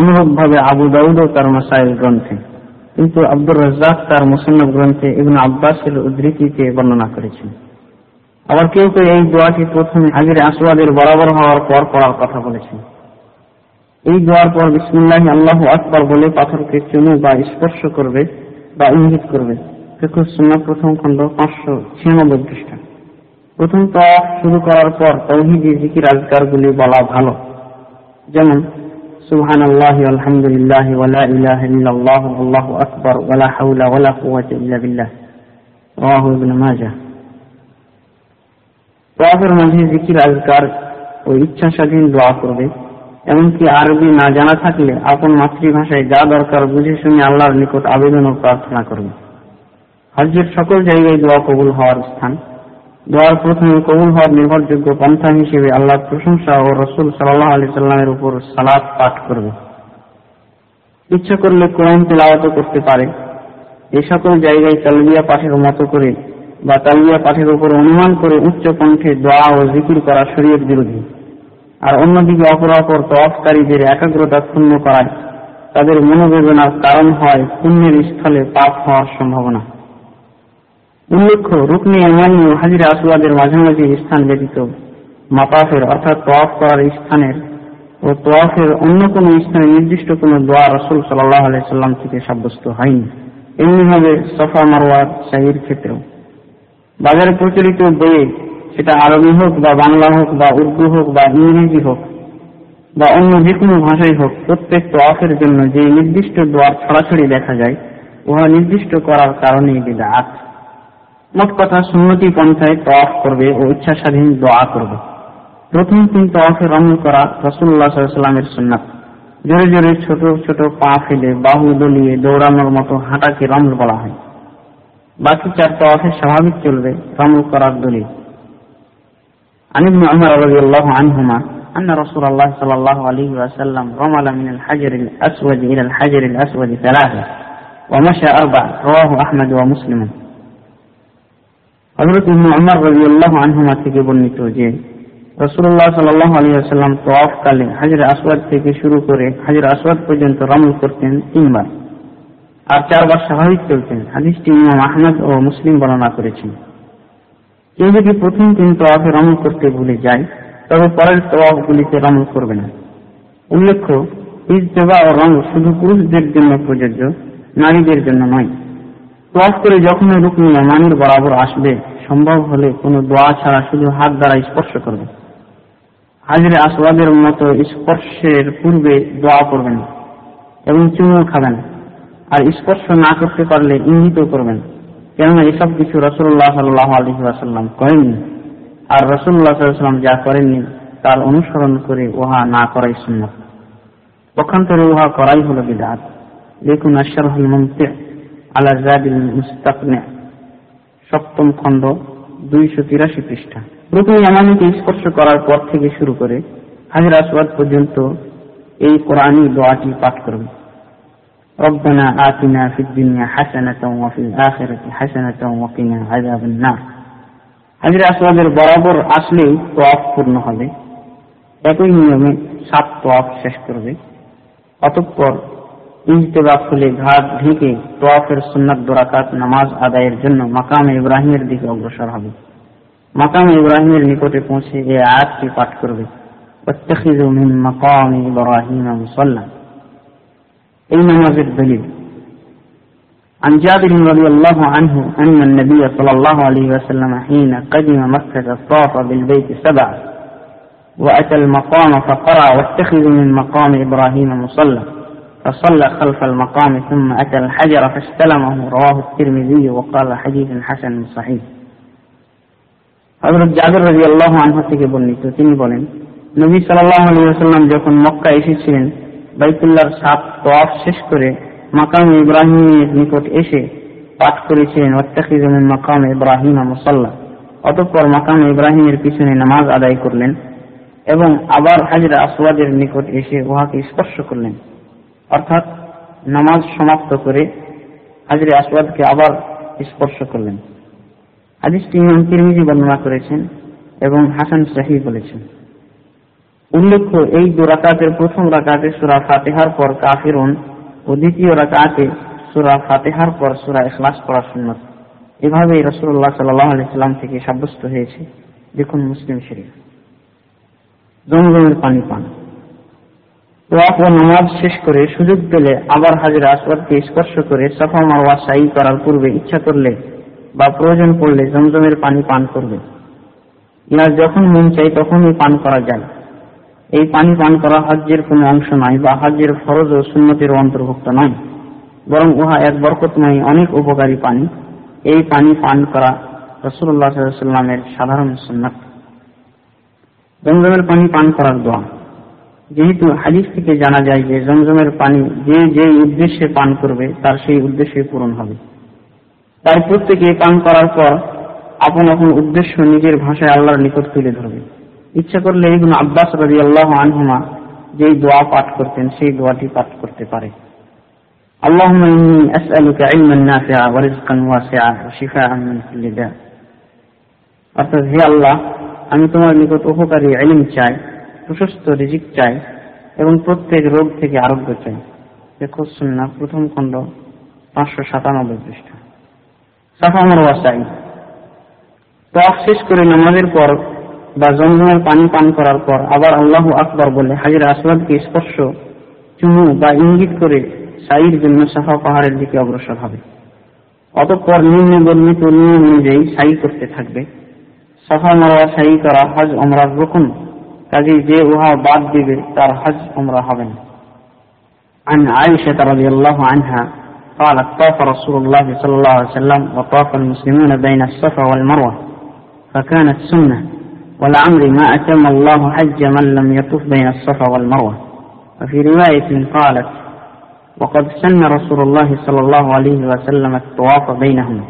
অনুরূপভাবে আবু দাউদও তার মাসাইল গ্রন্থে, কিন্তু আব্দুর রাজ্জাক তার মুসন্নব গ্রন্থে ইবন আব্বাসের উদ্ধৃতিতে বর্ণনা করেছেন। আবার কেউ কেউ এই দোয়াটি প্রথমে আগের আসওয়াদের বরাবর হওয়ার পর পড়ার কথা বলেছেন। এই দোয়ার পর বিসমুল্লাহ আল্লাহ আকবর বলে পাথরকে চুমু বা স্পর্শ করবে বা ইঙ্গিত করবে। প্রথম খণ্ড পাঁচশো ছিয়ানব্বই পৃষ্ঠা। প্রথম তফ শুরু করার পর তৌহিদি জিকির আজকারগুলি বলা ভালো। যেমন সুবহান আল্লাহ আলহামদুলিল্লাহ ওয়ালা ইলাহা ইল্লাল্লাহ আল্লাহু আকবার ওয়ালা হাওলা ওয়ালা কুওয়াতা ইল্লা বিল্লাহ। রাওয়াহু ইবনে মাজাহ। তওয়াফের মাঝে জিকির আজকার ও ইচ্ছা স্বাধীন দোয়া করবে। এমনকি আরবি না জানা থাকলে আপন মাতৃভাষায় যা দরকার বুঝে শুনে আল্লাহর নিকট আবেদন ও প্রার্থনা করবে। হজ্জের সকল জায়গায় দোয়া কবুল হওয়ার স্থান। দোয়ার প্রথমে কবুল হওয়ার নির্ভরযোগ্য পন্থা হিসেবে আল্লাহর প্রশংসা ও রসুল সাল্লাহ আলি সাল্লামের উপর সালাদ পাঠ করবে। ইচ্ছা করলে কোরআন তেলাওয়াত করতে পারে। এ সকল জায়গায় তালবিয়া পাঠের মতো করে বা তালবিয়া পাঠের উপর অনুমান করে উচ্চ কণ্ঠে দোয়া ও জিকির করা শরীয়ত বিরোধী। আর অন্যদিকে অপরাপর তফকারীদের একাগ্রতা ক্ষুণ্ণ করায় তাদের মনোবেদনার কারণ হয় পুণ্যের স্থলে পাপ হওয়ার সম্ভাবনা। উল্লেখ্য, রুকনি এমানি ও হাজিরা আসুয়াদের মাঝামাঝি স্থান ব্যতীত মাপাফের অর্থাৎ তোয়াফ করার স্থানের ও তোয়াফের অন্য কোন স্থানে নির্দিষ্ট কোন দোয়া রসুল সাল্লাহ আলাইসাল্লাম থেকে সাব্যস্ত হয়নি। এমনিভাবে সফা মারোয়ার শাহির ক্ষেত্রেও। বাজারে প্রচলিত বইয়ে সেটা আরবি হোক বা বাংলা হোক বা উর্দু হোক বা ইংরেজি হোক বা অন্য যে কোনো ভাষাই হোক, প্রত্যেক তোয়াফের জন্য যে নির্দিষ্ট দোয়ার ছড়াছড়ি দেখা যায়, উহা নির্দিষ্ট করার কারণেই বিদাত। মোট কথা সুন্নতি পন্থায় তফ করবে ও ইচ্ছা স্বাধীন দোয়া করবে। প্রথম তিন তওয়াফে রমল করা রসুল্লাহ সাল্লামের সুন্নাত। জোরে জোরে ছোট ছোট পা ফেলে বাহু দলিয়ে দৌড়ানোর মতো হাঁটাকে রমল বলা হয়। বাকি চার তওয়াফে স্বাভাবিক চলবে রমল করার দলিল عن ابن عمر رضي الله عنهما أن رسول الله صلى الله عليه وسلم رمل من الحجر الأسود إلى الحجر الأسود ثلاثة ومشى أربع رواه أحمد ومسلم হজরত ইবনু উমর রাদিয়াল্লাহু আনহুমা থেকে বর্ণিত যে রাসূলুল্লাহ সাল্লাল্লাহু আলাইহি ওয়াসাল্লাম তওয়াফ কালে হাজর আসওয়াদ থেকে শুরু করে হাজর আসওয়াদ পর্যন্ত রমল করতেন তিনবার আর চারবার স্বাভাবিক চলতেন। হাদিসটি ইমাম আহমদ ও মুসলিম বর্ণনা করেছেন। কেউ যদি প্রথম তিন তওয়াফে রমল করতে ভুলে যায়, তবে পরের তওয়াফগুলিতে রমল করবে না। উল্লেখ্য ঈদ ইজতেবা ও রং শুধু পুরুষদের জন্য প্রযোজ্য, নারীদের জন্য নয়। তোয়াফ করে যখন রুকনি মানির বরাবর আসবে, সম্ভব হলে কোনো দোয়া ছাড়া শুধু হাত দ্বারা স্পর্শ করবে। হাজরে আসওয়াদের মতো স্পর্শের পূর্বে দোয়া করবেন এবং চুমু খাবেন। আর স্পর্শ না করতে পারলে ইঙ্গিত করবেন। কেননা এসব কিছু রসুল্লাহ সাল্লাহ আলহি করেননি। আর রসুল্লাহ সাল্লাম যা করেননি, তার অনুসরণ করে উহা না করাই সুন্নত। পক্ষান্তরে উহা করাই হলো বিদাত। দেখুন আশারহুল মুমতি আলা জাদিল মুস্তাকনে। সপ্তম খণ্ড, দুইশো তিরাশি পৃষ্ঠা। রুকুন ইয়ামানিকে স্পর্শ করার পর থেকে শুরু করে হাজির আসবাদ পর্যন্ত এই কোরআনই দোয়াটি পাঠ করবে। ربنا آتنا في الدنيا حسنة وفي الآخرة حسنة وقنا عذاب النار হাজির আসওয়াদের বরাবর আসলেই তোয়াফ পূর্ণ হবে একই নিয়মে সাত তোয়াফ শেষ করবে অতঃপর ইজতেবা খুলে ঘাট ঢেকে তোয়াফের সুন্নাত দোরাকাত নামাজ আদায়ের জন্য মাকাম ইব্রাহিমের দিকে অগ্রসর হবে মাকাম ইব্রাহিমের নিকটে পৌঁছে এই আয়াতটি পাঠ করবে واتخذوا من مقام إبراهيم مصلى এই নামাজের দলিল عن جابر رضي الله عنه أن النبي صلى الله عليه وسلم حين قدم مكة طاف بالبيت سبعة وأتى المقام فقرأ واتخذوا من مقام إبراهيم مصلى فصلى خلف المقام ثم أتى الحجر فاستلمه رواه الترمذي وقال حديث حسن صحيح হজরত জাবির রাজি আল্লাহ আনহু থেকে বর্ণিত তিনি বলেন নবী সাল্লাহ আলী সাল্লাম যখন মক্কা এসেছিলেন বাইতুল্লাহর সাত তোয়াফ শেষ করে মাকাম ইব্রাহিমের নিকট এসে পাঠ করেছিলেন ওয়াত্তাখিজমিন মাকাম ইব্রাহিম মুসাল্লা। অতঃপর মাকাম ইব্রাহিমের পিছনে নামাজ আদায় করলেন এবং আবার হাজরা আসওয়াদের নিকট এসে উহাকে স্পর্শ করলেন। অর্থাৎ নামাজ সমাপ্ত করে হাজরে আসওয়াদকে আবার স্পর্শ করলেন। হাদিসটি ইমাম তিরমিজি বর্ণনা করেছেন এবং হাসান শাহী বলেছেন। উল্লেখ্য, এই দু রাকাতের প্রথম রাকাতে সুরা ফাতেহার পর কাফিরুন ও দ্বিতীয় রাকাতে সুরা ফাতেহার পর সুরা ইখলাস পড়া সুন্নত। এভাবেই রসুল্লাহ সাল্লাহ আলাইসাল্লাম থেকে সাব্যস্ত হয়েছে। দেখুন মুসলিম শরীফ। জমজমের পানি পান। তোয়াফ ও নামাজ শেষ করে সুযোগ পেলে আবার হাজির আসবাদকে স্পর্শ করে সাফা মারওয়া সাই করার পূর্বে ইচ্ছা করলে বা প্রয়োজন পড়লে জমজমের পানি পান করবে। ইহার যখন মন চাই তখনই পান করা যায়। এই পানি পান করা হজ্জের কোনো অংশ নয় বা হজ্জের ফরজ ও সুন্নতির অন্তর্ভুক্ত নয় বরং উহা এক বরকতময় অনেক উপকারী পানি। এই পানি পান করা রসুল্লাহ সাল্লামের সাধারণ সুন্নত। জমজমের পানি পান করার দোয়া। যেহেতু হাদিস থেকে জানা যায় যে জমজমের পানি যে যে উদ্দেশ্যে পান করবে, তার সেই উদ্দেশ্যে পূরণ হবে। তাই প্রত্যেকে পান করার পর আপন আপন উদ্দেশ্য নিজের ভাষায় আল্লাহর নিকট তুলে ধরবে। ইচ্ছা করলে ইবন আব্বাস রাজি আল্লাহ আনহুমা যেই দোয়া পাঠ করতেন সেই দোয়াটি পাঠ করতে পারে اللهم إني أسألك علما نافعا ورزقا واسعا وشفاء من كل داء অর্থাৎ হে আল্লাহ আমি তোমার নিকট উপকারী এলিম চাই প্রশস্ত রিজিক চাই এবং প্রত্যেক রোগ থেকে আরোগ্য চাই দেখো সুন্না প্রথম খণ্ড পাঁচশো সাতানব্বই পৃষ্ঠা সাফা মারওয়া চাই তফ শেষ করে নামাজের পর বা জমজমের পানি পান করার পর আবার আল্লাহ আকবর বলে হাজির আসবাদকে স্পর্শ চুমু বা ইঙ্গিত করে সাইর জন্য সাফা পাহাড়ের দিকে অগ্রসর হবে অতঃপর নিম্নে বর্ণিত নিয়ম অনুযায়ী সাই করতে থাকবে সাফা মারওয়া সাই করা হজ অমরার রকম কাজে যে উহা বাদ দিবে তার হজ উমরা হবে না عن عائشة رضي الله عنها قالت طاف رسول الله صلى الله عليه وسلم وطاف المسلمون بين الصفا والمروة فكانت سنة والعمر ما أتم الله حج من لم يطف بين الصفا والمروة وفي رواية قالت وقد سن رسول الله صلى الله عليه وسلم الطواف بينهما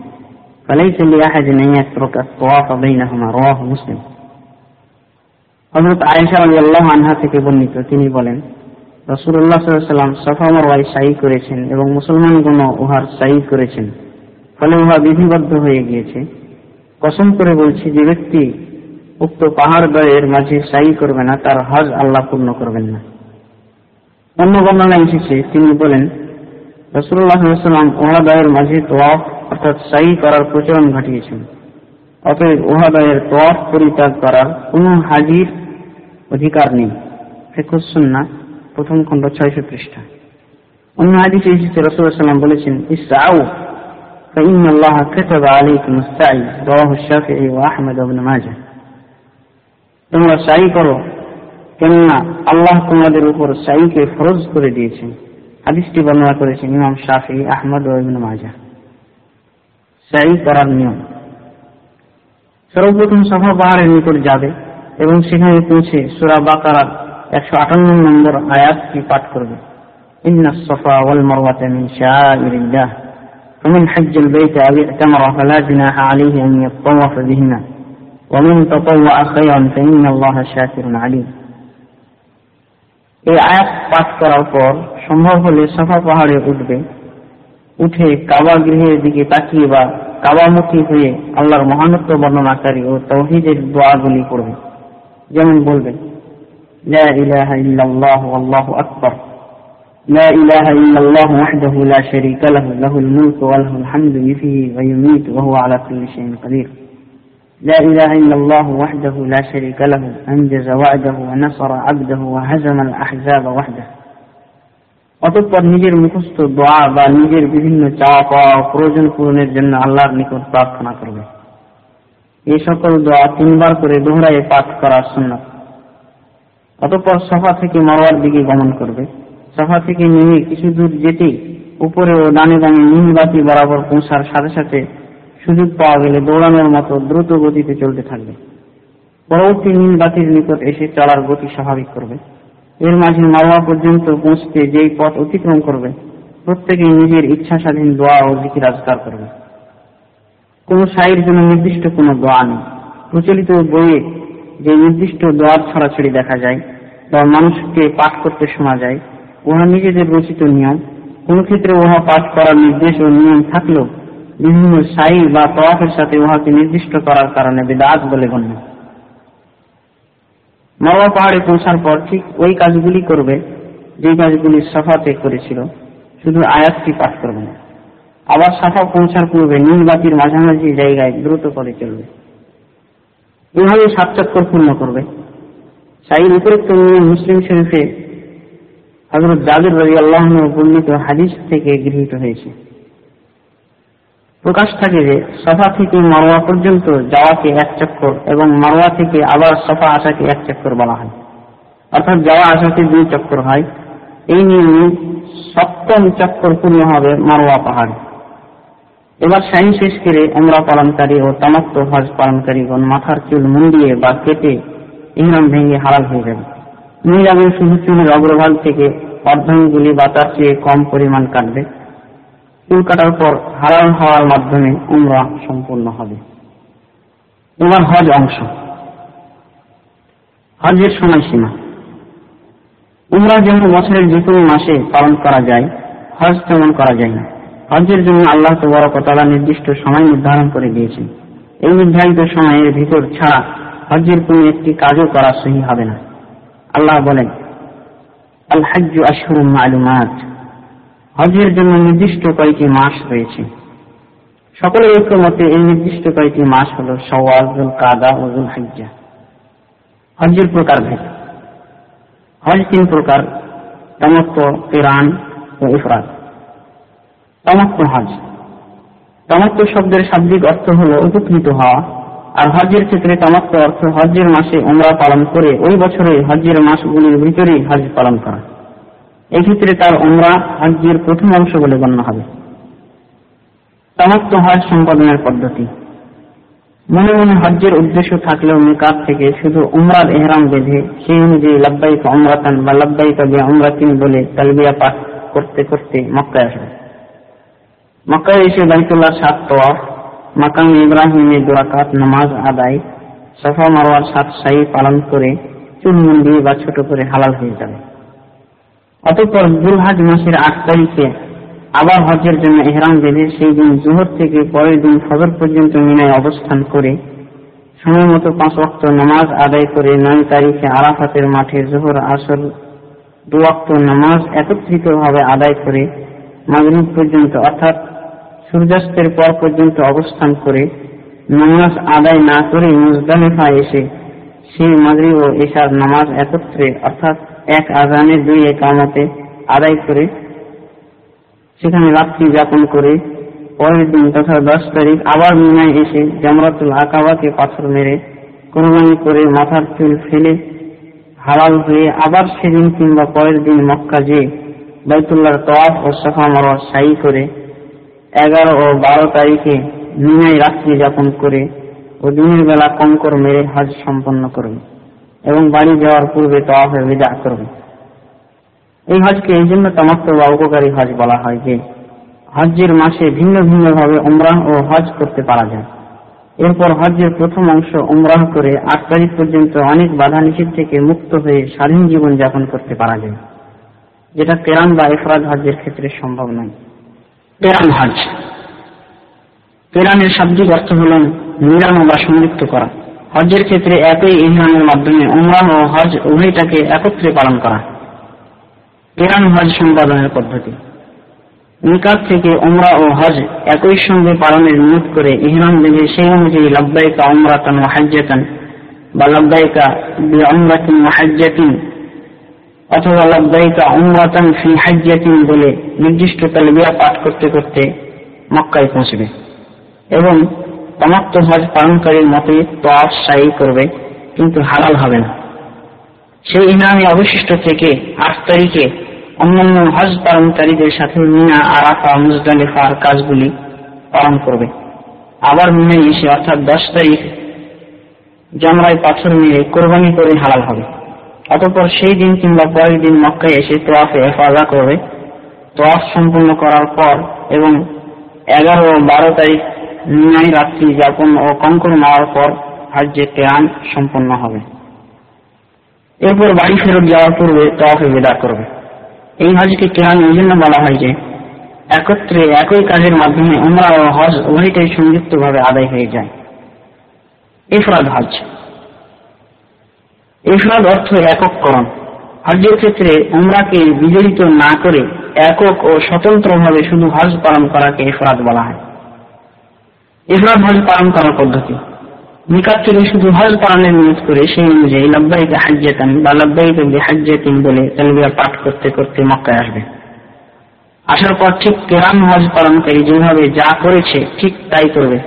فليس لأحد أن يترك الطواف بينهما رواه مسلم হজরত আয়েশা আলী আল্লাহ আনহা থেকে বর্ণিত তিনি বলেন রসুল্লাহ সাল্লাম সফা মারওয়াই সাই করেছেন এবং মুসলমানগণ উহার সাই করেছেন ফলে উহা বিধিবদ্ধ হয়ে গিয়েছে কসম করে বলছি যে ব্যক্তি উক্ত পাহাড় দয়ের মাঝে সাই করবে না তার হজ আল্লাহ পূর্ণ করবেন না অন্য বর্ণনা এসেছে তিনি বলেন রসুল্লাহ সাল্লাম উহাদয়ের মাঝে তোয়াফ অর্থাৎ সাই করার প্রচলন ঘটিয়েছেন অতএব উহাদয়ের তোয়াফ পরিত্যাগ করার কোন হাজির অধিকার নেই ফেকুসুন্না প্রথম খণ্ড ছয়শ পৃষ্ঠা অন্য হাদিসে এসেছে রসুল্লাহাম বলেছেন ইসাউ فإن الله كتب عليكم السعي رواه الشافعي وأحمد بن ماجه তোমরা সাই করো কেননা আল্লাহ তোমাদের উপর সাইকে ফরজ করে দিয়েছেন হাদিসটি বর্ণনা করেছেন ইমাম শাফি আহমদ ও ইবনে মাজা সাই করার নিয়ম সর্বপ্রথম সফা পাহাড়ের নিকট যাবে এবং সেখানে পৌঁছে সুরা বাকারার একশো আটান্ন নম্বর আয়াতটি পাঠ করবে إن الصفا والمروة من شعائر الله فمن حج البيت أو اعتمر فلا جناح عليه أن يطوف بهما ومن تطوع خيرا فإن الله شاكر عليم এই আয়াত পাঠ করার পর সম্ভব হলে সাফা পাহাড়ে উঠবে উঠে কাবা গৃহের দিকে তাকিয়ে বা কাবামুখী হয়ে আল্লাহর মহানত্ব বর্ণনাকারী ও তৌহিদের দোয়াগুলি পড়বে যেমন বলবেন لا إله إلا الله والله أكبر لا إله إلا الله وحده لا شريك له له الملك وله الحمد يحيي ويميت وهو على كل شيء قدير لا إله إلا الله وحده لا شريك له, أنجز وعده ونصر عبده وهزم الأحزاب وحده. অতঃপর নিজের মুখস্থ দোয়া বা নিজের বিভিন্ন চাওয়া পাওয়া প্রয়োজন পূরণের জন্য আল্লাহর নিকট প্রার্থনা করবে। এই সকল দোয়া তিনবার করে দোহরায় পাঠ করা সুন্নত। অতঃপর সফা থেকে মারোয়ার দিকে গমন করবে। সফা থেকে নেমে কিছু দূর যেতে উপরে ও ডানে বামে নীলবাতি বরাবর পৌঁছার সাথে সাথে সুযোগ পাওয়া গেলে দৌড়ানোর মতো দ্রুত গতিতে চলতে থাকবে। পরবর্তী নীল বাতির নিকট এসে চলার গতি স্বাভাবিক করবে। এর মাঝে মারোয়া পর্যন্ত পৌঁছতে যেই পথ অতিক্রম করবে, প্রত্যেকেই নিজের ইচ্ছা স্বাধীন দোয়া ও জিকির আজগার করবে। কোন সাইয়ের জন্য নির্দিষ্ট কোনো দোয়া নেই। প্রচলিত বইয়ে যে নির্দিষ্ট দোয়ার ছড়াছড়ি দেখা যায় বা মানুষকে পাঠ করতে শোনা যায়, উহা নিজেদের রচিত নিয়ম। কোন ক্ষেত্রে উহা পাঠ করার নির্দেশ ও নিয়ম থাকলেও বিভিন্ন সাই বা তওয়াফের সাথে উহাকে নির্দিষ্ট করার কারণে বেদাত বলে গণ্য। মাওয়া পাহাড়ে পৌঁছার পর ঠিক ওই কাজগুলি করবে যে কাজগুলি সাফাতে করেছিল, শুধু আয়াতটি পাঠ করবে না। আবার সাফা পৌঁছার পূর্বে নীল বাতির মাঝামাঝি জায়গায় দ্রুত করে চলবে। এভাবে সাত চক্কর পূর্ণ করবে। সাইর নিয়ে মুসলিম শরীফে হজরত জাবির রবি আল্লাহ বর্ণিত হাদিস থেকে গৃহীত হয়েছে। প্রকাশ থাকে যে সফা থেকে মারোয়া পর্যন্ত যাওয়াকে এক চক্কর এবং মারোয়া থেকে আবার সফা আসাকে এক চক্কর বলা হয়। অর্থাৎ যাওয়া আসাকে দুই চক্কর হয়। এই নিয়মে সপ্তম চক্কর পূর্ণ হবে মারোয়া পাহাড়। এবার শাহী শেষ করে আমরা পালনকারী ও তামাক্ত হজ পালনকারীগণ মাথার চুল মুন্ডিয়ে বা কেটে ইহরাম ভেঙে হারাল হয়ে যাবে। মহিলাগণ শুধু চুলের অগ্রভাগ থেকে অর্ধাঙ্গুলি বা তার চেয়ে কম পরিমাণ কাটবে। চুল কাটার পর হারাল হওয়ার মাধ্যমে উমরা সম্পূর্ণ হবে। এবার হজ অংশ। হজের সময়সীমা। উমরা যেমন বছরের যে কোনো মাসে পালন করা যায়, হজ তেমন করা যায় না। হজের জন্য আল্লাহ তবরকতালা নির্দিষ্ট সময় নির্ধারণ করে দিয়েছেন। এই নির্ধারিত সময়ের ভিতর ছাড়া হজের কোন একটি কাজও করা সহি হবে না। আল্লাহ বলেন আল হজ্জু আশহুরুম মালুমাত। হজের জন্য নির্দিষ্ট কয়েকটি মাস রয়েছে? সকলের ঐক্যমতে এই নির্দিষ্ট কয়েকটি মাস হল সওয়াল জুল কাদা ও জুল হজ্জা হজের প্রকার ভেদ। হজ তিন প্রকার তমত্ব কিরান ও ইফরাদ তমত্ব হজ। তমত্ব শব্দের শাব্দিক অর্থ হল উপকৃত হওয়া। আর হজের ক্ষেত্রে তমত্ব অর্থ হজের মাসে উমরা পালন করে ওই বছরে হজের মাসগুলির ভিতরেই হজ পালন করা। এক্ষেত্রে তার উমরা হজ্জের প্রথম অংশ বলে গণ্য হবে। তমত্ব হজ সম্পাদনের পদ্ধতি। মনে মনে হজ্জের উদ্দেশ্য থাকলেও মিকাত থেকে শুধু উমরার এহরাম বেঁধে সেই অনুযায়ী লাব্বাইক অমরাতান বা লাব্বাইক বে অমরাতিন বলে তালবিয়া পাঠ করতে করতে মক্কায় আসবে। মক্কায় এসে বাইতুল্লাহ সাত তোয়াফ, মাকাম ইব্রাহিমের দোয়াকাত নামাজ আদায়, সফা মারওয়ার সাত সাই পালন করে চুল মুন্ডিয়ে বা ছোট করে হালাল হয়ে যাবে। অতঃপর দুলহাজ মাসের আট তারিখে আবার হজের জন্য এহরাম বেঁধে সেই দিন জোহর থেকে পরের দিন ফজর পর্যন্ত মিনায় অবস্থান করে সময় মতো পাঁচ ওয়াক্ত নামাজ আদায় করে নয় তারিখে আরাফাতের মাঠে জোহর, আসর দু ওয়াক্ত নামাজ একত্রিত ভাবে আদায় করে মাগরিব পর্যন্ত অর্থাৎ সূর্যাস্তের পর পর্যন্ত অবস্থান করে নামাজ আদায় না করে মুজদালিফা এসে সেই মাগরিব ও এশার নামাজ একত্রে অর্থাৎ এক আজানে দুই একামতে আদায় করে, সেখানে রাত্রি যাপন করে, পরের দিন তথা দশ তারিখ আবার মিনায় এসে জামরাতুল আকাবাকে পাথর মেরে, কোরবানি করে মাথার চুল ফেলে হালাল হয়ে আবার সেদিন কিংবা পরের দিন মক্কা যে বাইতুল্লাহর তওয়াফ ও সাফা মারওয়া সাই করে এগারো ও বারো তারিখে মিনায় রাত্রি যাপন করে ও দিনের বেলা কঙ্কর মেরে হজ সম্পন্ন করবে এবং বাড়ি যাওয়ার পূর্বে তওয়াফে বিদা করবে। এই হজকে এই জন্য তামাত্ম বা উপকারী হজ বলা হয় যে, হজ্জের মাসে ভিন্ন ভিন্ন ভাবে উমরাহ ও হজ করতে পারা যায়। এরপর হজ্জের প্রথম অংশ উমরাহ করে আট তারিখ পর্যন্ত অনেক বাধা নিষেধ থেকে মুক্ত হয়ে স্বাধীন জীবন যাপন করতে পারা যায়। যেটা কেরান বা এফরাজ হজ্জের ক্ষেত্রে সম্ভব নয়। কেরান হজ কেরানের শাব্দিক অর্থ হল মিলানো বা সংযুক্ত করা। হজ্জের ক্ষেত্রে একই ইহরানের মাধ্যমে উমরাহ ও হজ উভয়টাকে একত্রে পালন করা। কেরান হজ সম্পাদনের পদ্ধতি। নিকাত থেকে উমরা ও হজ একই সঙ্গে পালনের নিয়োগ করে ইহরাম বেঁধে সেই অনুযায়ী লব্বাইকা উমরাতান ও হাজ্জাতান বা লব্বাইকা বি উমরাতিন ও হাজ্জাতিন অথবা লব্বাইকা উমরাতান ফি হাজ্জাতিন বলে নির্দিষ্ট তালবিয়া পাঠ করতে করতে মক্কায় পৌঁছবে। এবং তমাত্ম হজ পালনকারীর মতে তোয়াফ সাই করবে, কিন্তু হালাল হবে না। সেই ইহরামে অবশিষ্ট থেকে আট তারিখে অন্যান্য হজ পালনকারীদের সাথে মিনা আরাফা মুজদালিফার কাজগুলি পালন করবে। আবার মিনে এসে অর্থাৎ দশ তারিখ জামরায় পাথর মেরে কোরবানি করে হালাল হবে। অতঃপর সেই দিন কিংবা পরের দিন মক্কায় এসে তোয়াফে হেফাজা করবে। তোয়াফ সম্পূর্ণ করার পর এবং এগারো বারো তারিখ মিনাই রাত্রি যাপন ও কঙ্কর মারার পর হজ্জে কেরান সম্পন্ন হবে। এরপর বাড়ি ফেরত যাওয়ার পূর্বে তফে বেদা করবে। এই হজকে কেরান এই জন্য বলা হয় যে, একত্রে একই কাজের মাধ্যমে উমরা ও হজ উভয়টাই সংযুক্ত ভাবে আদায় হয়ে যায়। ইফরাদ হজ। ইফরাদ অর্থ একককরণ। হজের ক্ষেত্রে উমরাকে বিজড়িত না করে একক ও স্বতন্ত্রভাবে শুধু হজ পালন করাকে ইফরাদ বলা হয়। ইফরাদ হজ পালন করার পদ্ধতি। নিকাত থেকে শুধু হজ পালনের নিয়ত করে, সেই অনুযায়ী লব্বাইকে হাজ্জাতান বা লব্বাইকে হাজ্জাতিন বলে তালবিয়া পাঠ করতে করতে মক্কায় আসবে। আসার পর ঠিক কেরাম হজ পালনকারী যেভাবে যা করেছে, ঠিক তাই করবে।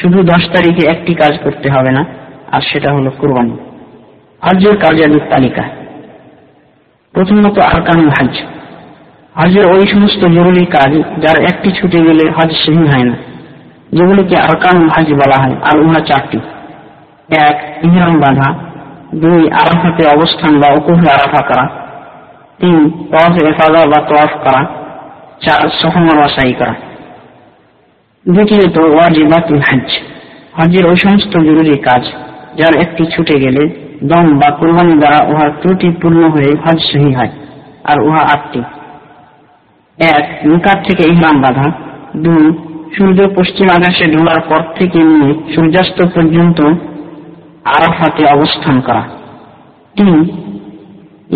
শুধু দশ তারিখে একটি কাজ করতে হবে না, আর সেটা হলো কোরবানি। হজ্জের কার্যাদির তালিকা। প্রথমত আরকানুল হজ হজের ওই সমস্ত জরুরি কাজ, যার একটি ছুটে গেলে হজ সহি হয় না। যেগুলিকে আরকান হাজ বলা হয়, আর উহা চারটি। এক, ইহরাম বাঁধা। দুই, আরাফাতে অবস্থান বা উকুফে আরাফা করা। তিন তফ এফাদা বা তফ করা। চার, সহমর বাসাই করা। দ্বিতীয়ত, ওয়াজিবাতুল হজ হজের ওই সমস্ত জরুরি কাজ, যার একটি ছুটে গেলে দম বা কোরবানি দ্বারা উহার ত্রুটি পূর্ণ হয়ে হজ সহি হয়, আর উহা আটটি। এক নিকাত থেকে ইহরাম বাঁধা। দুই সূর্য পশ্চিম আকাশে ঢোলার পর থেকে নিয়ে সূর্যাস্ত পর্যন্ত আরাফাতে অবস্থান করা। তিন,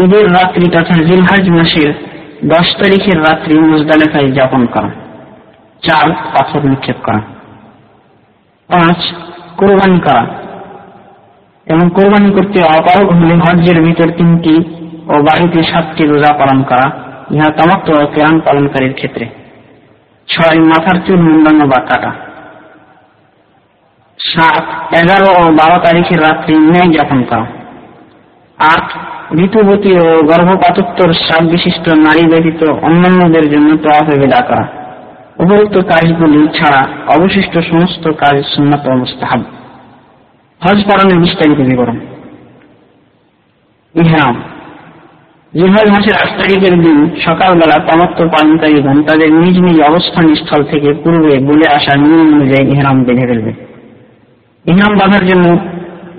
ঈদের রাত্রি তথা জিলহাজ মাসের দশ তারিখের রাত্রি মুজদালেফায় যাপন করা। চার, পাথর নিক্ষেপ করা। পাঁচ, কোরবানি করা এবং কোরবানি করতে অপারগ হলে হজ্জের ভিতর তিনটি ও বাড়িতে সাতটি রোজা পালন করা, ইহা তামাত্ম কেরান পালনকারীর ক্ষেত্রে। ছয় মাথার চুল মুন্ডানো বা কাটা সাত, এগারো ও বারো তারিখের রাত্রি ন্যায় যাপন করা। আট, ঋতুবতী ও গর্ভপাতোত্তর সাপ বিশিষ্ট নারী ব্যতীত অন্যান্যদের জন্য তোয়াফে বেদা করা উপরোক্ত কাজগুলি ছাড়া অবশিষ্ট সমস্ত কাজ সুন্নত মুস্তাহাব। হজ পালনের বিস্তারিত বিবরণ। ইহরাম। জিহাদ মাসের আট তারিখের দিন সকালবেলা তমত্ব পালনকারীগণ তাদের নিজ নিজ অবস্থান স্থল থেকে পূর্বে বলে আসা নিয়ম অনুযায়ী ইহরাম বেঁধে ফেলবে। ইহরাম বাঁধার জন্য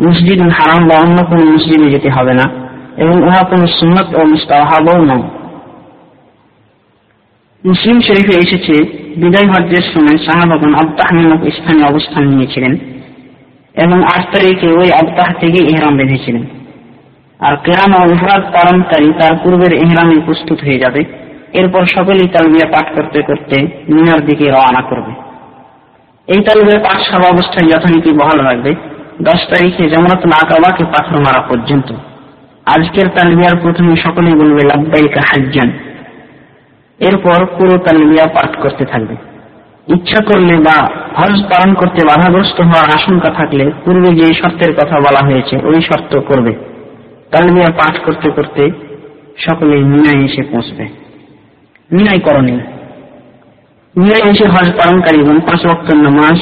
মসজিদ হারাম বা অন্য কোনো মসজিদে যেতে হবে না এবং উহা কোনো সুন্নত ও মুস্তাহাবও নয়। মুসলিম শরীফে এসেছে, বিদায় হজ্জের সময় সাহাবাগন আবতাহ নামক স্থানে অবস্থান নিয়েছিলেন এবং আট তারিখে ওই আবতাহ থেকে ইহরাম বেঁধেছিলেন। আর কেরাম ও ইফরাদ পালনকারী তার পূর্বের ইহরামে প্রস্তুত হয়ে যাবে। এরপর সকলেই তালবিয়া পাঠ করতে করতে মিনার দিকে রওনা করবে। এই তালবিয়া পাঠ সব অবস্থায় যথারীতি বহাল রাখবে। দশ তারিখে জামরাত আকাবাকে পাথর মারা পর্যন্ত। আজকের তালবিয়ার প্রথমে সকলেই বলবে, লাব্বাইকা হাজ্জান। এরপর পুরো তালবিয়া পাঠ করতে থাকবে। ইচ্ছা করলে বা হজ পালন করতে বাধাগ্রস্ত হওয়ার আশঙ্কা থাকলে পূর্বে যে শর্তের কথা বলা হয়েছে, ওই শর্ত করবে। তালবিয়া পাঠ করতে করতে সকলে মিনায় এসে পৌঁছবে। মিনায় করণীয় মিনায় এসে হজ পালনকারী এবং পাঁচ বক্ত নামাজ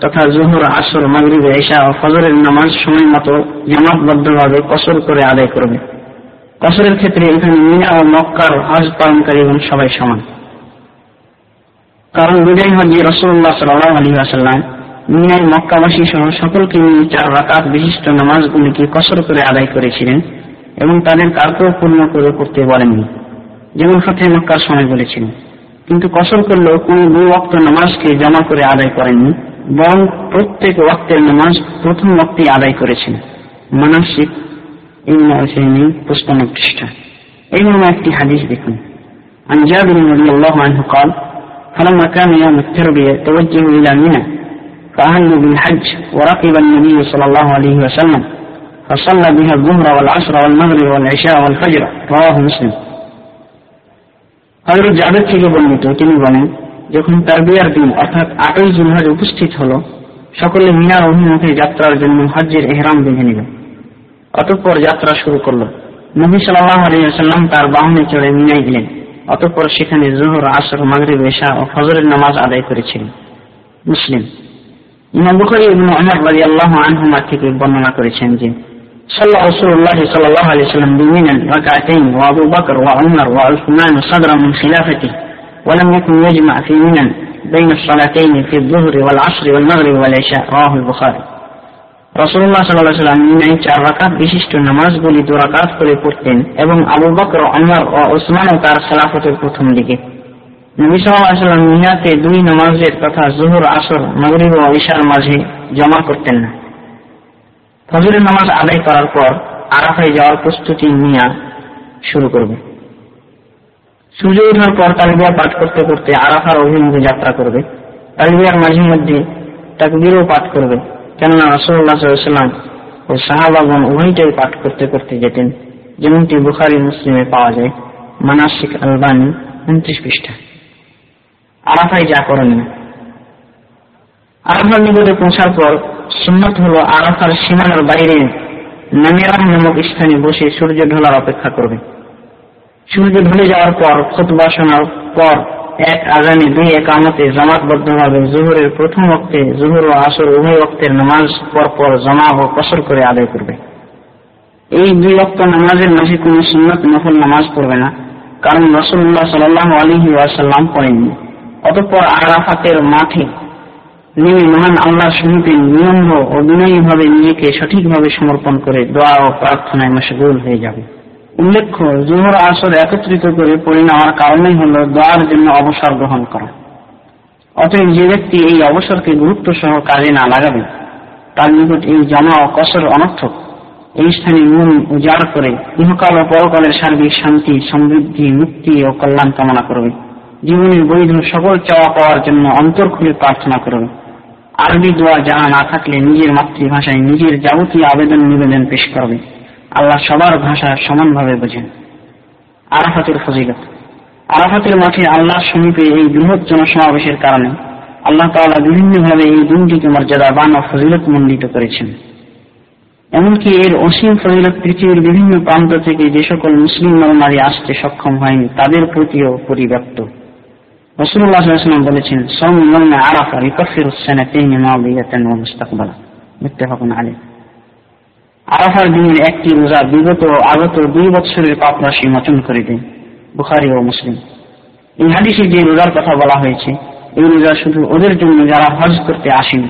তথা জোহর, আসর, মাগরিব, এশা ও ফজরের নামাজ সময় মতো জামাতবদ্ধভাবে কসর করে আদায় করবে। কসরের ক্ষেত্রে এখানে মিনা ও মক্কার হজ পালনকারী এবং সবাই সমান। কারণ বিদায় হজে রসুল্লাহ সাল্লাহ আলী আসাল্লাম মিনায় মক্কাবাসী সহ সকলকে নিয়ে চার রাকাত বিশিষ্ট নামাজগুলিকে কসর করে আদায় করেছিলেন এবং তাদের কাউকেও পূর্ণ করে করতে বলেননি যেমন ফতে মক্কার সময় বলেছিলেন কিন্তু কসর করলেও কোন দুই ওয়াক্ত নামাজকে জমা করে আদায় করেননি বরং প্রত্যেক ওয়াক্তের নামাজ প্রথম ওয়াক্তে আদায় করেছেন মানসিক ইবনে উসাইমি পঁচপান্ন পৃষ্ঠা এই মর্মে একটি হাদিস দেখুন عن جابر رضي الله عنه قال فلما كان يوم التربية توجهوا إلى منى فأهلوا بالحج وركب النبي صلى الله عليه وسلم فصلى بها الظهر والعصر والمغرب والعشاء والفجر رواه مسلم হজরত জাবেদ থেকে বর্ণিত তিনি বলেন যখন তারবিয়ার দিন অর্থাৎ আটই জুলহজ উপস্থিত হল সকলে মিনার অভিমুখে যাত্রার জন্য হজ্জের এহরাম বেঁধে নিল অতঃপর যাত্রা শুরু করল নবী সাল্লাহ আলিয়াল্লাম তার বাহনে চড়ে মিনায় গেলেন অতঃপর সেখানে জোহর আসর মাগরিব এশা ও ফজরের নামাজ আদায় করেছিলেন মুসলিম ইমাম বুখারী ইবনে ওমর রাদিয়াল্লাহু আনহুমা থেকে বর্ণনা করেছেন যে صلى رسول الله صلى الله عليه وسلم بمنى ركعتين وابو بكر وعمر وعثمان صدرا من خلافته ولم يكن يجمع في منى بين الصلاتين في الظهر والعصر والمغرب والعشاء رواه البخاري রসুল্লাহ সাল্লাহ সাল্লাম মিনায় চার রাকাত বিশিষ্ট নামাজগুলি দু রাকাত করে পড়তেন এবং আবু বকর অমর ও ওসমানও তার খেলাফতের প্রথম দিকে নবী সাল্লাম দুই নামাজের তথা জোহর আসর ও ঈশার মাঝে জমা করতেন না। ফজরের নামাজ আদায় করার পর যাওয়ার প্রস্তুতি শুরু করবে। সূর্য ওঠার পর তালবিয়া পাঠ করতে করতে আরাফার অভিমুখে যাত্রা করবে। তালবিয়ার মাঝে মধ্যে তাকবিরও পাঠ করবে। কেননা রসুল্লাহ সাল্লাম ও সাহাবাগন উভয়টাই পাঠ করতে করতে যেতেন, যেমনটি বুখারি মুসলিমে পাওয়া যায়। মানাসিক আলবানি উনত্রিশ পৃষ্ঠা। আরাফায় যা করেন। না আরাফার নিকটে পৌঁছার পর সুন্নত হল আরাফার সীমানার বাইরে নামিরাম নামক স্থানে বসে সূর্য ঢোলার অপেক্ষা করবে। সূর্য ঢলে যাওয়ার পর খুতবা শোনার পর এক আজানে দুই একামতে জামাতবদ্ধভাবে জোহরের প্রথম অক্তে জোহর ও আসর উভয় অক্তের নামাজ পর পর জমা ও কসর করে আদায় করবে। এই দুই অক্ত নামাজের মাঝে কোন সুন্নত নফল নামাজ পড়বে না, কারণ রসুল্লাহ সাল্লাহ আলহি ওয়াসাল্লাম পড়েননি। অতঃপর আরাফাতের মাঠে নেমে মহান আল্লাহর সমীপে নিয়ম্র ও বিনয়ীভাবে নিজেকে সঠিকভাবে সমর্পণ করে দোয়া ও প্রার্থনায় মশগুল হয়ে যাবে। উল্লেখ্য, জোহর আসর একত্রিত করে পড়ে নেওয়ার কারণেই হল দোয়ার জন্য অবসর গ্রহণ করা। অতএব যে ব্যক্তি এই অবসরকে গুরুত্ব সহ কাজে না লাগাবে, তার নিকট এই জমা ও কসর অনর্থক। এই স্থানে মন উজাড় করে ইহকাল ও পরকালের সার্বিক শান্তি, সমৃদ্ধি, মুক্তি ও কল্যাণ কামনা করবে। জীবনের বৈধ সকল চাওয়া পাওয়ার জন্য অন্তর খুলে প্রার্থনা করবে আরবি দোয়া জানা না থাকলে নিজের মাতৃভাষায় নিজের যাবতীয় আবেদন নিবেদন পেশ করবে। আল্লাহ সবার ভাষা সমানভাবে বোঝেন। আরাফাতের ফজিলত। আরাফাতের মাঠে আল্লাহর সমীপে এই বৃহৎ জনসমাবেশের কারণে আল্লাহ তাআলা বিভিন্নভাবে এই দিনটিকে মর্যাদাবান ও ফজিলত মণ্ডিত করেছেন। এমনকি এর অসীম ফজিলত পৃথিবীর বিভিন্ন প্রান্ত থেকে যে সকল মুসলিম নরনারী আসতে সক্ষম হয়নি, তাদের প্রতিও পরিব্যাপ্ত। হাদিসে যে রোজার কথা বলা হয়েছে, এই রোজা শুধু ওদের জন্য যারা হজ করতে আসেন।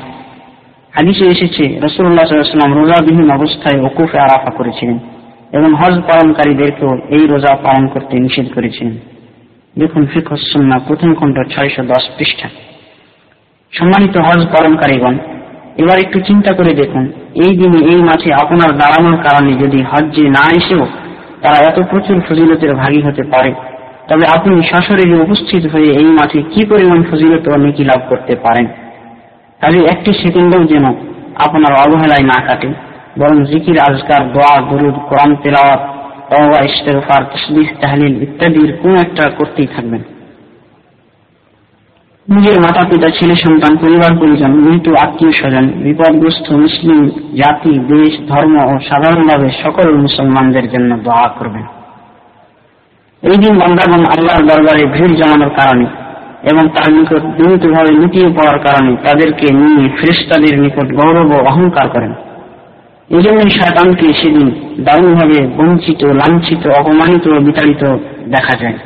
হাদিসে এসেছে রসুল্লাহ রোজাবিহীন অবস্থায় ওকুফে আরাফা করেছিলেন এবং হজ পালনকারীদেরকেও এই রোজা পালন করতে নিষেধ করেছিলেন। দেখুন ফিকসন্না প্রথম খণ্ড ছয়শো দশ পৃষ্ঠা। সম্মানিত হজ পালনকারীগণ এবার একটু চিন্তা করে দেখুন, এই দিনে, এই মাঠে আপনার দাঁড়ানোর কারণে যদি হজ্জে না এসেও তারা এত প্রচুর ফজিলতের ভাগী হতে পারে, তবে আপনি সশরীরে উপস্থিত হয়ে এই মাঠে কি পরিমাণ ফজিলত ও নেকি লাভ করতে পারেন? কাজে একটি সেকেন্ডও যেন আপনার অবহেলায় না কাটে, বরং জিকির, আজকার, দোয়া, দরুদ, কোরআন তেলাওয়াত তাহলিল কোন একটা করতেই থাকবেন। নিজের মাতা পিতা ছেলে, সন্তান, পরিবার, পরিজন, মৃত, আত্মীয় স্বজন, বিপদগ্রস্ত, মুসলিম, জাতি, দেশ, ধর্ম ও সাধারণভাবে সকল মুসলমানদের জন্য দোয়া করবেন। এই দিন বান্দাগণ আল্লাহর দরবারে ভিড় জমানোর কারণে এবং তার নিকট বিনীতভাবে লুটিয়ে পড়ার কারণে তাদেরকে নিয়ে ফ্রেস্তাদের নিকট গৌরব ও অহংকার করেন। এই জন্যই শয়তানকে সেদিন দারুণভাবে বঞ্চিত লাঞ্ছিত অপমানিত ও বিতাড়িত দেখা যায়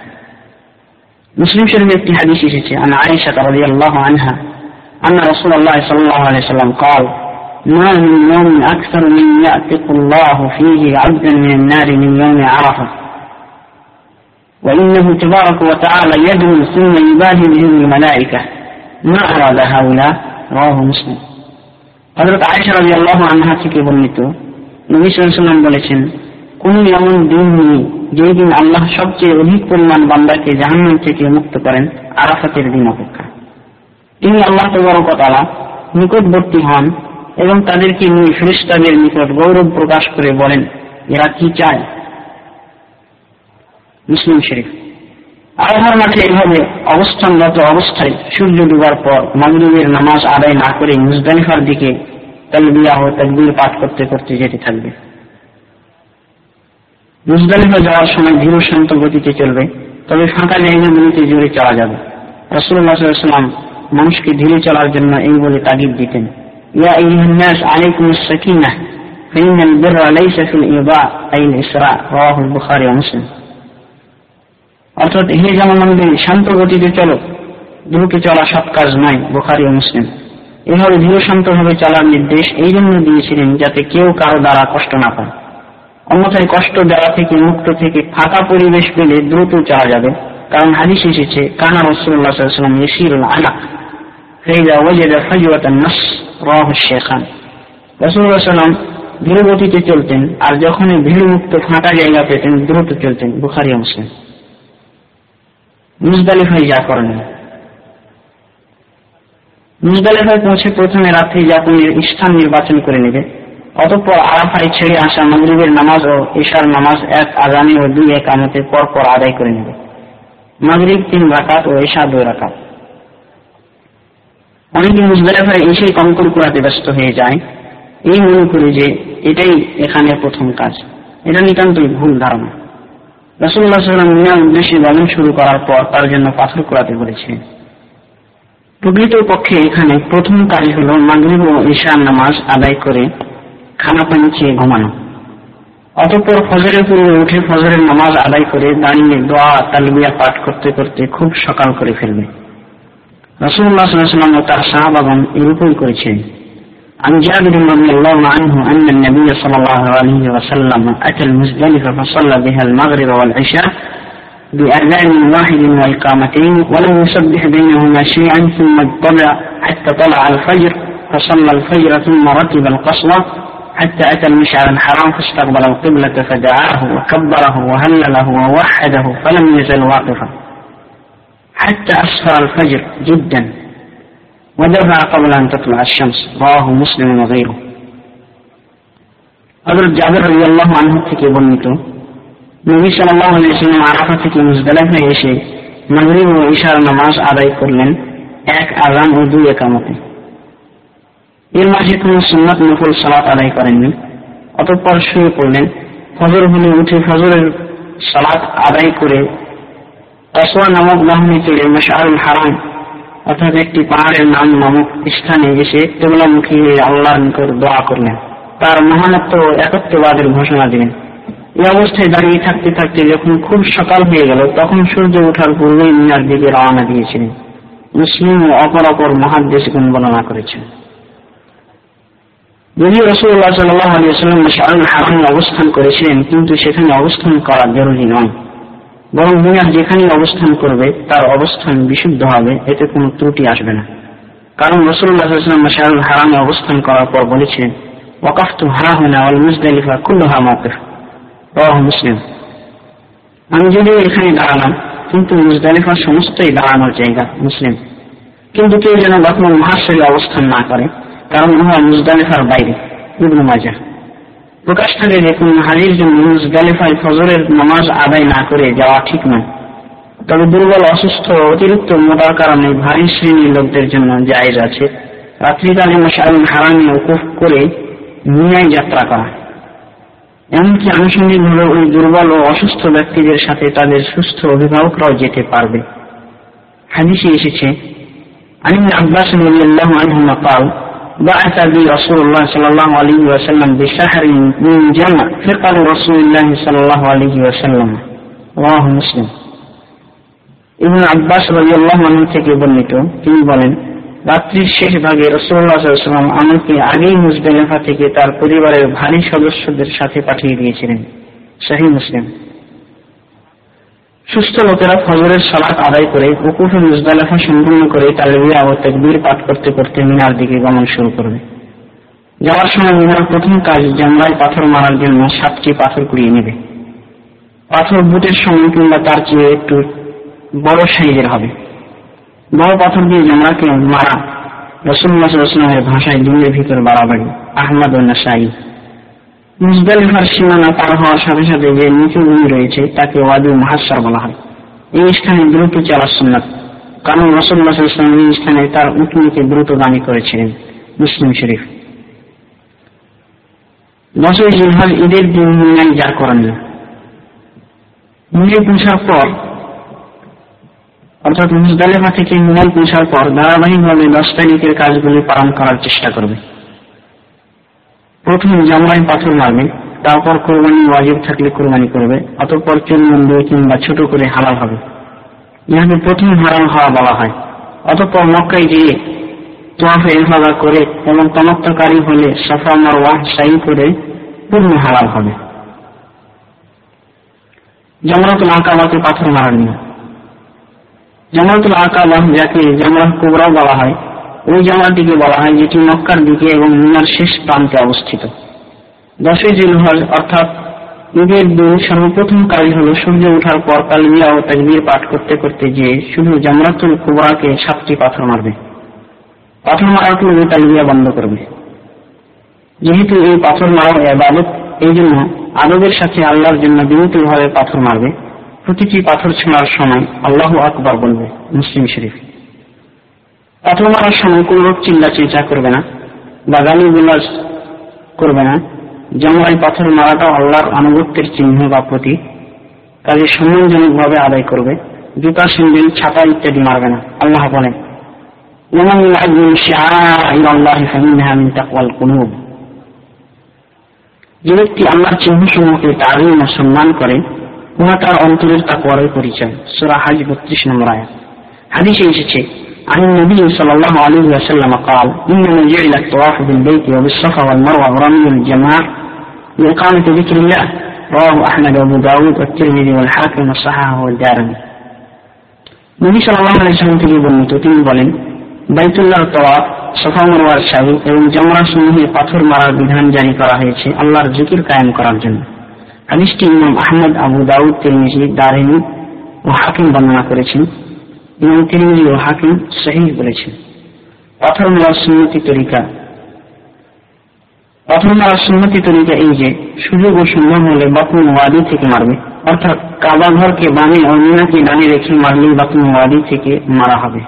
মুসলিম শরীফে একটি হাদিস এসেছে আন আয়েশা রাদিয়াল্লাহু আনহা أن رسول الله صلى الله عليه وسلم قال ما من يوم أكثر من يأتق الله فيه عبدا من النار من يوم عرفة وإنه تبارك وتعالى يدعو ثم يباهي به الملائكة ما أراد هؤلاء رواه مسلم হজরত আয়েশা রাজি আল্লাহ আনহা থেকে বর্ণিত নবী সাল্লাম বলেছেন, কোন এমন দিন নেই যেই দিন আল্লাহ সবচেয়ে অধিক পরিমাণ বান্দাকে জাহান্নাম থেকে মুক্ত করেন, আরাফাতের দিন অপেক্ষা। তিনি আল্লাহ তবরকতালা নিকটবর্তী হন এবং তাদেরকে নিয়ে ফেরিস্তাদের নিকট গৌরব প্রকাশ করে বলেন, এরা কি চায়? মুসলিম শরীফ। আরাফার মাঠে এইভাবে অবস্থানরত অবস্থায় সূর্য ডুবার পর মাগরিবের নামাজ আদায় না করে মুজদালিফার দিকে তালবিয়া ও তাকবীর পাঠ করতে করতে যেতে থাকবে মুজদালিফা যাওয়ার সময় ধীর শান্ত গতিতে চলবে তবে ফাঁকা জায়গাগুলিতে জোরে চলা যাবে রসুল্লাহ সাল্লাম মানুষকে ধীরে চলার জন্য এই বলে তাগিদ দিতেন ইয়া ইহান্নাস আলাইকুম সাকিনা فإن البر ليس في الإيضاء أي الإسراء رواه البخاري ومسلم অর্থাৎ হে জনমন্ডলী শান্ত গতিতে চলো। দ্রুত চলা সব কাজ নয় বোখারি ও মুসলিম। এভাবে ধীর শান্তভাবে চলার নির্দেশ এই জন্য দিয়েছিলেন যাতে কেউ কারও দ্বারা কষ্ট না পায়। অন্যথায় কষ্ট দেওয়া থেকে, মুক্ত থেকে ফাঁকা পরিবেশ পেলে দ্রুত চলা যাবে। কারণ হাদিস এসেছে, কানা রসুল্লাহ সাল্লাম আলা ধীর গতিতে চলতেন, আর যখনই ভিড় মুক্ত ফাঁকা জায়গা পেতেন, দ্রুত চলতেন, বুখারি মুসলিম। মুজদালিফায় যা করেন। মুজদালিফায় পৌঁছে প্রথমে রাত্রি যাপনের স্থান নির্বাচন করে নেবে। অতঃপর আরাফায় ছেড়ে আসা মগরিবের নামাজ ও ঈশার নামাজ এক আজানি ও দুই এক আমতে পর পর আদায় করে নেবে। মাগরিব তিন রাকাত ও ঈশা দুই রাকাত। অনেকে মুজদালিফায় এসেই কঙ্কর কুড়াতে ব্যস্ত হয়ে যায়। এই মনে করি যে এটাই এখানে প্রথম কাজ। এটা নিতান্তই ভুল ধারণা। রসুল্লাহ সাল্লাম মিয়ার উদ্দেশ্যে বলন শুরু করার পর তার জন্য পাথর কুড়াতে বলেছিলেন প্রকৃত পক্ষে এখানে প্রথম কাজ হল মাগরিব ও ঈশার নামাজ আদায় করে খানা পানি খেয়ে ঘুমানো। অতঃপর ফজরের পূর্বে উঠে ফজরের নামাজ আদায় করে দাঁড়িয়ে দোয়া, তালবিয়া পাঠ করতে করতে খুব সকাল করে ফেলবে। রসুল্লাহ সাল্লাম ও তার সাহাবাগন এরূপই করেছেন। عن جابر رضي الله عنه أن النبي صلى الله عليه وسلم أتى المزدلفة فصلى بها المغرب والعشاء بأذان واحد وإقامتين ولم يسبح بينهما شيئا ثم اطلع حتى طلع الفجر فصلى الفجر ثم ركب القصوى حتى أتى المشعر الحرام فاستقبل القبلة فدعاه وكبره وهلله ووحده فلم يزل واقفا. حتى أسفر الفجر جدا ودفع قبل أن تطلع الشمس رواه مسلم وغيره হযরত জাবের রাদিয়াল্লাহু আনহু থেকে বর্ণিত নবী সাল্লাল্লাহু আলাইহি সাল্লাম আরাফা থেকে মুজদালিফায় এসে মাগরিব ও ইশার নামাজ আদায় করলেন এক আযান ও দুই একামতে এর মাঝে কোনো সুন্নাত নফল সালাত আদায় করেননি অতঃপর শুয়ে পড়লেন ফজর হলে উঠে ফজরের সালাত আদায় করে কসোয়া নামক বাহিনী চড়ে মশারুল হারাম অর্থাৎ একটি পাহাড়ের নাম নামক স্থানে এসে কেবলামুখী হয়ে আল্লাহর নিকট দোয়া করলেন। তার মহানত্ব ও একত্ববাদের ঘোষণা দিলেন। এই অবস্থায় দাঁড়িয়ে থাকতে থাকতে যখন খুব সকাল হয়ে গেল, তখন সূর্য ওঠার পূর্বেই মিনার দিকে রওনা দিয়েছিলেন। মুসলিম অপর অপর মহাদেশগুণ বর্ণনা করেছেন। যদিও রসুল্লাহ সাল্লাহ আলিয়াল্লাম শাহুল হারামে অবস্থান করেছিলেন, কিন্তু সেখানে অবস্থান করা জরুরি নয়। বরং মিনার যেখানে অবস্থান করবে, তার অবস্থান বিশুদ্ধ হবে, এতে কোনো ত্রুটি আসবে না। কারণ রসুল্লাহ সাল্লাম হারামে অবস্থান করার পর বলেছিলেন, ওয়াকাফতু হা হুনা ওয়াল মুজদালিফা কুল্লুহা মাওকিফ। রাহ মুসলিম। আমি যদিও এখানে দাঁড়ালাম, কিন্তু মুজদালিফার সমস্তই দাঁড়ানোর জায়গা মুসলিম। কিন্তু কেউ যেন বর্তমান মহাশরী অবস্থান না করে, কারণ উহা মুজদালিফার বাইরে, ইবনু মাজা প্রকাশকারী হাজির জন্য ফজরের নামাজ আদায় না করে যাওয়া ঠিক নয়। তবে দুর্বল, অসুস্থ, অতিরিক্ত মোটার কারণে ভারী শ্রেণির লোকদের জন্য জায়জ আছে। রাত্রিকালে মশাল হারামে উকুফ করে মিয়ায় যাত্রা করা। এমনকি আনুষঙ্গিকভাবে ওই দুর্বল ও অসুস্থ ব্যক্তিদের সাথে তাদের সুস্থ অভিভাবকরাও যেতে পারবে। হাজি এসেছে আমি আব্বাস রবি আল্লাহ بعث بي رسول الله صلى الله عليه وسلم بشهر من جمع ثقل رسول الله صلى الله عليه وسلم رواه مسلم ইবন আব্বাস রাদিয়াল্লাহু আনহু থেকে বর্ণিত তিনি বলেন রাত্রির শেষ ভাগে রসুল্লাহ সাল্লাম আমাকে আগেই মুজদালিফা থেকে তার পরিবারের ভারী সদস্যদের সাথে পাঠিয়ে দিয়েছিলেন শাহী মুসলিম সুস্থ লোকেরা ফজরের সালাত আদায় করে উকুফে মুজদালিফা সম্পূর্ণ করে তালবিয়া ও তকবীর পাঠ করতে করতে মিনার দিকে গমন শুরু করবে। যাওয়ার সময় মিনার প্রথম কাজ জামরায় পাথর মারার জন্য সাতটি পাথর কুড়িয়ে নেবে। পাথর বুটের সময় কিংবা তার চেয়ে একটু বড় সাইজের হবে। বড় পাথর দিয়ে জামরাকে মারা রসুল্লাহামের ভাষায় দিনের ভিতর বাড়াবাড়ি আহমদ নাসাই মুজদালিফার সীমানা পার হওয়ার সাথে সাথে যে নিচু ভূমি রয়েছে, তাকে ওয়াদি মহাসার বলা হয়। এই স্থানে দ্রুত চলার সুন্নাত। কারণ রসুল্লাহ ইসলাম এই স্থানে তার উঁটনিকে দ্রুত দামি করেছিলেন মুসলিম শরীফ। দশই জিলহজ ঈদের দিন মিনাই যা করেন না মিনে পৌঁছার পর, অর্থাৎ মুজদালেফা থেকে মিনাই পৌঁছার পর ধারাবাহিকভাবে দশ তারিখের কাজগুলি পালন করার চেষ্টা করবে। প্রথম জামরাই পাথর মারবে, তারপর কোরবানি ওয়াজিব থাকলে কোরবানি করবে, অতঃপর চুলমন দুই কিংবা ছোট করে হালাল হবে। ইহাকে প্রথম হারাম হওয়া বলা হয়। অতঃপর মক্কায় গিয়ে তোয়াফে ইফাদা করে এবং তমত্তকারী হলে সাফা মারওয়াহ সাই করে পূর্ণ হালাল হবে। জমরাতুল আকাবাকে পাথর মারার নিয়ম। জামাতুল আকাবা, যাকে জামরাহ কুবরাও বলা হয় ওই জামাটিকে বলা হয় যেটি মক্কার দিকে এবং মিনার শেষ প্রান্তে অবস্থিত। দশই জিলহজ অর্থাৎ ঈদের দিন সর্বপ্রথম কাজ হল সূর্য ওঠার পর তালবিয়া ও তাকবীর পাঠ করতে করতে যে শুধু জামরাতুল কুবরাকে সাতটি পাথর মারবে। পাথর মারার পূর্বে তালবিয়া বন্ধ করবে। যেহেতু এই পাথর মারা এবাদত এই জন্য আদবের সাথে আল্লাহর জন্য বিনীতভাবে পাথর মারবে। প্রতিটি পাথর ছোঁড়ার সময় আল্লাহ আকবার বলবে, মুসলিম শরীফ। পাথর মারার সময় কোন রোগ চিল্লা চিন্তা করবে না বা গালি বিলাস করবে না জামাই পাথর মারাটাও আল্লাহর আনুগত্যের চিহ্ন বা প্রতীক কাজে সম্মানজনক ভাবে আদায় করবে জুতা সিন্দিল ছাতা ইত্যাদি মারবে না আল্লাহ বলেন ومن يعظم شعائر الله فإنها من تقوى القلوب যে ব্যক্তি আল্লাহর চিহ্নসমূহকে তারিম ও সম্মান করে উহা তার অন্তরের তাকওয়ারের পরিচয় সূরা হাজ 32 নম্বর আয়াত হাদিসে এসেছে عن النبي صلى الله عليه وسلم قال إنما جعل الطواف بالبيت وبالصفا والمروة ورمي الجمار لإقامة ذكر الله رواه أحمد وأبو داود والترمذي والحاكم وصححه والدارمي নবী সাল্লাহ আলাইসাল্লাম থেকে বর্ণিত তিনি বলেন বাইতুল্লাহ তওয়াফ সফা মরওয়ার সাহি এবং জমরা সমূহে পাথর মারার বিধান জারি করা হয়েছে আল্লাহর জিকির কায়েম করার জন্য হাদিসটি ইমাম আহমদ আবু দাউদ তিরমিজি দারিমি ও হাকিম বর্ণনা করেছেন ইমাম তিরমিজি ও হাকিম সহি বলেছেন পাথর মারার সুন্নতি তরিকা পাথর মারার সুন্নতি তরিকা এই যে সুযোগ ও সম্ভব হলে বাকুন ওয়াদি থেকে মারবে অর্থাৎ কাবা ঘরকে বামে ও মিনাকে ডানে রেখে মারলেই বাকুন ওয়াদি থেকে মারা হবে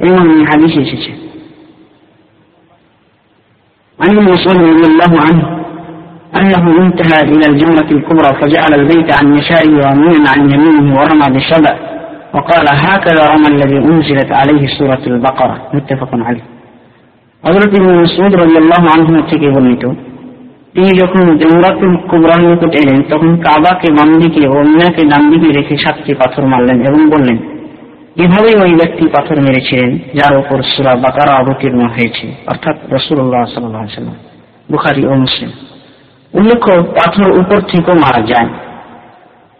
এবং এই হাদিস এসেছে عن مسعود رضي الله عنه أنه انتهى إلى الجمرة الكبرى فجعل البيت عن يساره ومينا عن يمينه ورمى بشبع وقال هكذا رمى الذي أنزلت عليه سورة البقرة متفق عليه হজরত ইবনে মাসউদ রাদিয়াল্লাহু আনহু থেকে বর্ণিত তিনি যখন জমরাতুল কুবরার নিকট এলেন তখন কাবাকে বাম দিকে ও মিনাকে ডান দিকে রেখে সাতটি পাথর মারলেন এবং বললেন এভাবেই ওই ব্যক্তি পাথর মেরেছিলেন যার উপর সুরা বাকারা অবতীর্ণ হয়েছে অর্থাৎ রসুল্লাহ সাল্লাম বুখারি ও মুসলিম উল্লেখ্য পাথর উপর থেকেও মারা যায়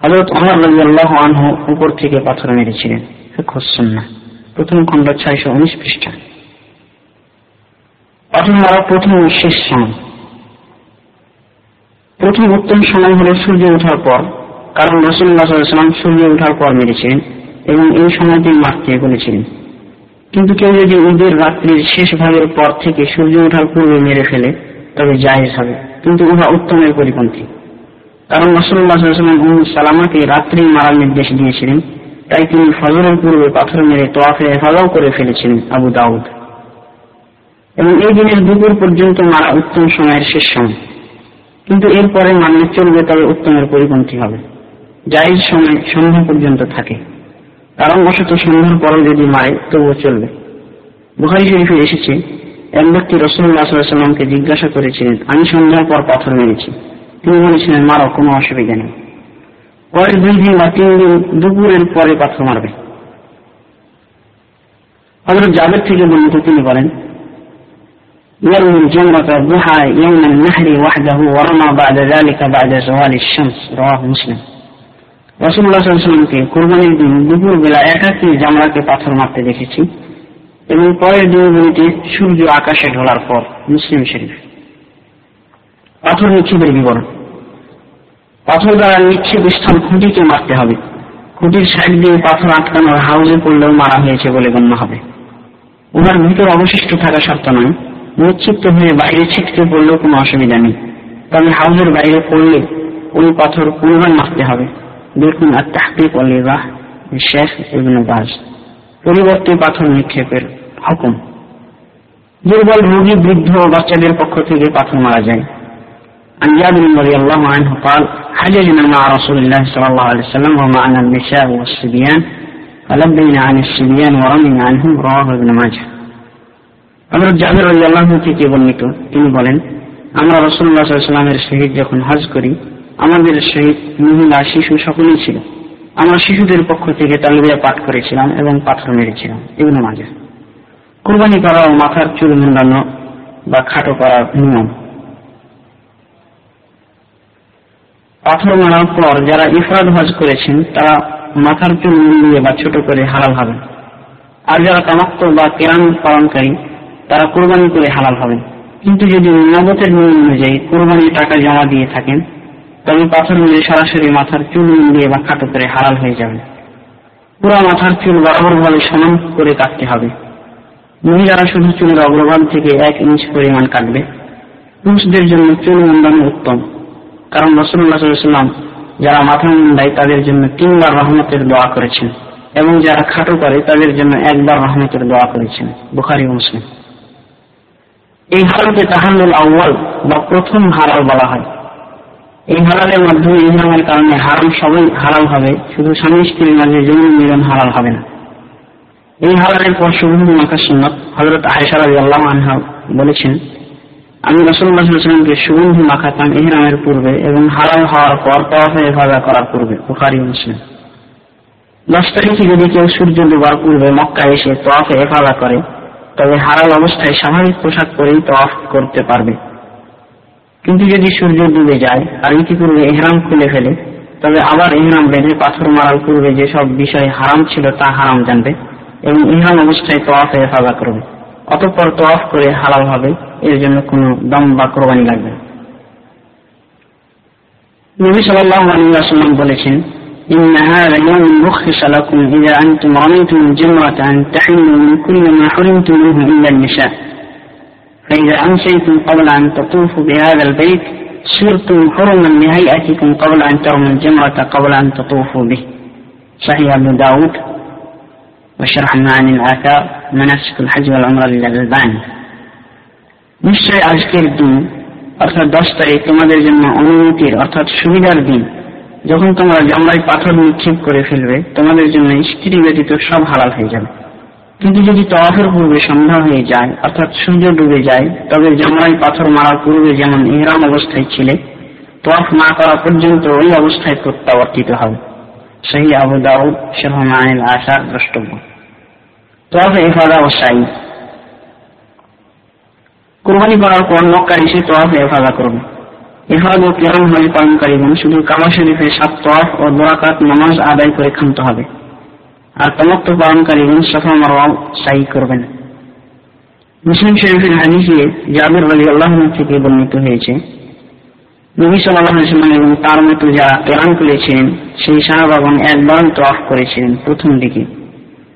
হজরত অমর রাজিয়াল্লাহ আনহু উপর থেকে পাথর মেরেছিলেন। না প্রথম খণ্ড ছয়শো উনিশ পৃষ্ঠা। পাথর মারা প্রথম শেষ সময়। প্রথম উত্তম সময় হল সূর্য ওঠার পর, কারণ রসুল্লাহাম সূর্য ওঠার পর মেরেছিলেন এবং এই সময়টি মারতে বলেছিলেন। কিন্তু কেউ যদি ঈদের রাত্রির শেষ ভাগের পর থেকে সূর্য ওঠার পূর্বে মেরে ফেলে, তবে জায়েজ হবে। কিন্তু উহা উত্তমের পরিপন্থী। কারণ রসুল্লাহাম উম সালামাকে রাত্রি মারার নির্দেশ দিয়েছিলেন। তাই তিনি ফজরের পূর্বে পাথর মেরে তোয়াফে হেফাজাও করে ফেলেছিলেন আবু দাউদ। এবং এই দিনের দুপুর পর্যন্ত মারা উত্তম সময়ের শেষ সময়। কিন্তু এরপরে মানলে চলবে তবে উত্তমের পরিপন্থী হবে। জায়েজ সময় সন্ধ্যা পর্যন্ত থাকে। কারণ বশত সন্ধ্যার পরে যদি মারে, তবুও চলবে। বুহারি শরীফে এসেছে, এক ব্যক্তি রসুল্লাহ সাল্লামকে জিজ্ঞাসা করেছিলেন, আমি সন্ধ্যার পর পাথর মেরেছি। তিনি বলেছিলেন মারো কোনো অসুবিধা নেই পরের দুই দিন বা তিন দিন দুপুরের পরে পাথর মারবে হজরত জাবের থেকে বর্ণিত তিনি বলেন يرمي الجمرة الضحى يوم النحر وحده ورمى بعد ذلك بعد زوال الشمس رواه مسلم রসুল্লাহ সাল্লামকে কোরবানির দিন দুপুর বেলা একাকি জামরাকে পাথর মারতে দেখেছি এবং পরের দিনগুলিতে সূর্য আকাশে ঢোলার পর মুসলিম শরীফ পাথর নিক্ষেপের বিবরণ পাথর দ্বারা নিক্ষেপ স্থান খুঁটিকে মারতে হবে। খুঁটির সাইড দিয়ে পাথর আটকানোর হাউজে পড়লেও মারা হয়েছে বলে গণ্য হবে। উহার ভিতর অবশিষ্ট থাকা শর্ত নয়। নিক্ষিপ্ত হয়ে বাইরে ছিটকে পড়লেও কোনো অসুবিধা নেই। তবে হাউজের বাইরে পড়লে ওই পাথর পুনরায় মারতে হবে। দেখুন আর তাহকিক অলিবাহ শেখ ইবনে বাজ। পরিবর্তে পাথর নিক্ষেপের হুকুম। দুর্বল রোগী, বৃদ্ধ বাচ্চাদের পক্ষ থেকে পাথর মারা যায়। عن جابر رضي الله عنه قال حججنا مع رسول الله صلى الله عليه وسلم ومعنا النساء والصبيان فلبينا عن الصبيان ورمينا عنهم رواه ابن ماجه হজরত জাবির আল্লাহ থেকে বর্ণিত তিনি বলেন আমরা রসুল্লাহ সাল্লামের সহিত যখন হজ করি আমাদের সহিত মহিলা শিশু সকলেই ছিল আমরা শিশুদের পক্ষ থেকে তালবিয়া পাঠ করেছিলাম এবং পাথর মেরেছিলাম এগুলো মাঝে কোরবানি করা ও মাথার চুল মুন্ডানো বা খাটো করার নিয়ম পাথর মারার পর যারা ইফরাদ হজ করেছেন, তারা মাথার চুল মুন্ডিয়ে বা ছোট করে হালাল হবেন আর যারা তামাক্ত বা কেরাম পালনকারী, তারা কোরবানি করে হালাল হবেন কিন্তু যদি নগদের নিয়ম অনুযায়ী কোরবানির টাকা জমা দিয়ে থাকেন, তবে পাথর মেরে সরাসরি মাথার চুল দিয়ে বা খাটো করে হালাল হয়ে যাবে। পুরো মাথার চুল বরাবর ভাবে সমান করে কাটতে হবে। মহিলারা শুধু চুলের অগ্রভাগ থেকে এক ইঞ্চ পরিমাণ কাটবে, পুরুষদের জন্য চুল মুন্ডানো উত্তম। কারণ রসুল্লাহ সাল্লাম যারা মাথা মুন্ডায় তাদের জন্য তিনবার রহমতের দোয়া করেছেন। এবং যারা খাটো করে, তাদের জন্য একবার রহমতের দোয়া করেছেন। বুখারি মুসলিম। এই হালকে তাহাল্লুল আউ্বাল বা প্রথম হালাল বলা হয়। এই হালালের মাধ্যমে ইহরামের কারণে হারাম সবাই হারাল হবে, শুধু স্বামী স্ত্রীর মাঝে যৌন মিলন হারাল হবে না। এই হালালের পর সুগন্ধি মাখা সুন্নত হজরত আয়সার আল্লাহ আনহা বলেছেন আমি রসুল্লাহামকে সুগন্ধি মাখাতাম ইহরামের পূর্বে এবং হালাল হওয়ার পর তফে হেফাজা করার পূর্বে, বুখারি মুসলিম। দশ তারিখে যদি কেউ সূর্য ডুবার পূর্বে মক্কা এসে তফে হেফাজা করে, তবে হারাল অবস্থায় স্বাভাবিক পোশাক পরেই তফ করতে পারবে। কিন্তু যদি সূর্য ডুবে যায় আর ইতিপূর্বে এহরাম খুলে ফেলে, তবে আবার ইহরাম বেঁধে পাথর মারার পূর্বে যেসব বিষয় হারাম ছিল তা হারাম জানবে এবং ইহরাম অবস্থায় তোয়াফে হেফাজা করবে। অতঃপর তোয়াফ করে হালাল হবে এর জন্য কোনো দম বা কোরবানি লাগবে নবী সাল্লাহ আলী বলেছেন إن هذا يوم رخص لكم إذا أنتم رميتم الجمرة أن تحلوا من كل ما حرمتم منه إلا النساء فإذا أمسيتم قبل أن تطوفوا بهذا البيت صرتم حرما لهيئتكم قبل أن ترموا الجمرة قبل أن تطوفوا به صحيح أبو داود وشرح معاني الآثار مناسك الحج والعمرة للألباني নিশ্চয় আজকের দিন অর্থাৎ দশ তারিখ তোমাদের জন্য অনুমতির অর্থাৎ সুবিধার দিন যখন তোমরা জামরায় পাথর নিক্ষেপ করে ফেলবে তোমাদের জন্য স্ত্রী ব্যতীত সব হালাল হয়ে যাবে কিন্তু যদি তওয়াফের পূর্বে সন্ধ্যা হয়ে যায় অর্থাৎ সূর্য ডুবে যায় তবে জামরাই পাথর মারার পূর্বে যেমন ইহরাম অবস্থায় ছিলে তওয়াফ না করা পর্যন্ত ওই অবস্থায় প্রত্যাবর্তিত হবে সেই আবু দাউদ শেরহমানিল আশার দ্রষ্টব্য তওয়াফে ইফাদা ও করার পর মক্কা এসে তওয়াফে ইফাদা করবে ও কেরম হজ শুধু কাবা শরীফে সাত ও আদায় করে ক্ষান্ত হবে। আর পালনকারীগণ সফা সাই করবেন। মুসলিম শরীফের হাদিসে জাবির রাজি আল্লাহ থেকে বর্ণিত হয়েছে, নবী সাল্লাম এবং তার মতো যারা কেরান করেছিলেন, সেই সাহাবাগণ একবার তফ করেছিলেন প্রথম দিকে।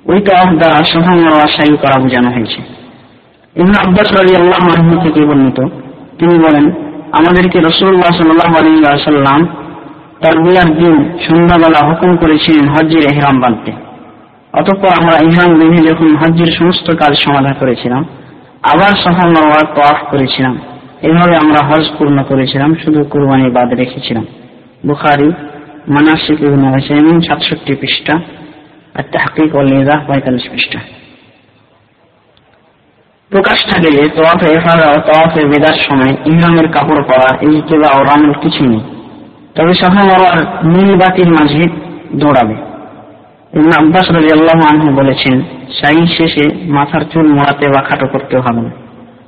ওই তফ দ্বারা করা বোঝানো হয়েছে। আব্বাস রাজি আল্লাহ থেকে বর্ণিত। তিনি বলেন, আমাদেরকে রসুল্লাহ সাল্লাহ আলী দিন সন্ধ্যাবেলা হুকুম করেছিলেন হজ্জের এহরাম বাঁধতে অতঃপর আমরা ইহরাম বেঁধে যখন হজ্জের সমস্ত কাজ সমাধা করেছিলাম, আবার সফল মারওয়ার তওয়াফ করেছিলাম। এভাবে আমরা হজ পূর্ণ করেছিলাম, শুধু কুরবানি বাদ রেখেছিলাম। বুখারি, মানাসিক হুসাইমিন সাতষট্টি পৃষ্ঠা ও লিজাহ পঁয়তাল্লিশ পৃষ্ঠা প্রকাশ থাকে যে তোয়াফে এফাদা ও তোয়াফে বেদার সময় ইহরামের কাপড় পরা, এই কেবা ও রামের কিছুই নেই। তবে সফা মারওয়ার নীল বাতির মাঝে দৌড়াবে। ইবন আব্বাস রাজি আল্লাহ আনহু বলেছেন সাই শেষে মাথার চুল মোড়াতে বা খাটো করতে হবে না।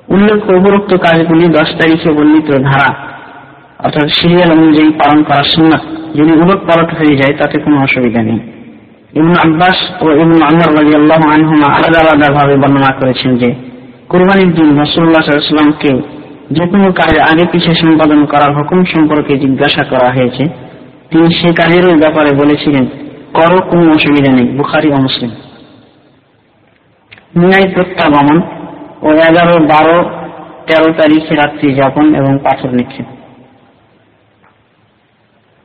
উল্লেখ উপরোক্ত কাজগুলি দশ তারিখে বর্ণিত ধারা, অর্থাৎ সিরিয়াল অনুযায়ী পালন করার সুন্নাত যদি উলট পালট হয়ে যায়, তাতে কোনো অসুবিধা নেই। ইবন আব্বাস ও ইবন আল্লাহ রাজি আল্লাহ আনহুমা আলাদা আলাদা ভাবে বর্ণনা করেছেন যে, কুরবানির দিন রসুল্লাহ সাল্লামকে যে কোনো কাজ আগে পিছিয়ে সম্পাদন করার হুকুম সম্পর্কে জিজ্ঞাসা করা হয়েছে। তিনি সে কাজেরও ব্যাপারে বলেছিলেন, করো, কোনো অসুবিধা নেই, বুখারি ও মুসলিম। মিনাই প্রত্যাগমন ও এগারো, বারো, তেরো তারিখে রাত্রি যাপন এবং পাথর নিক্ষেপ।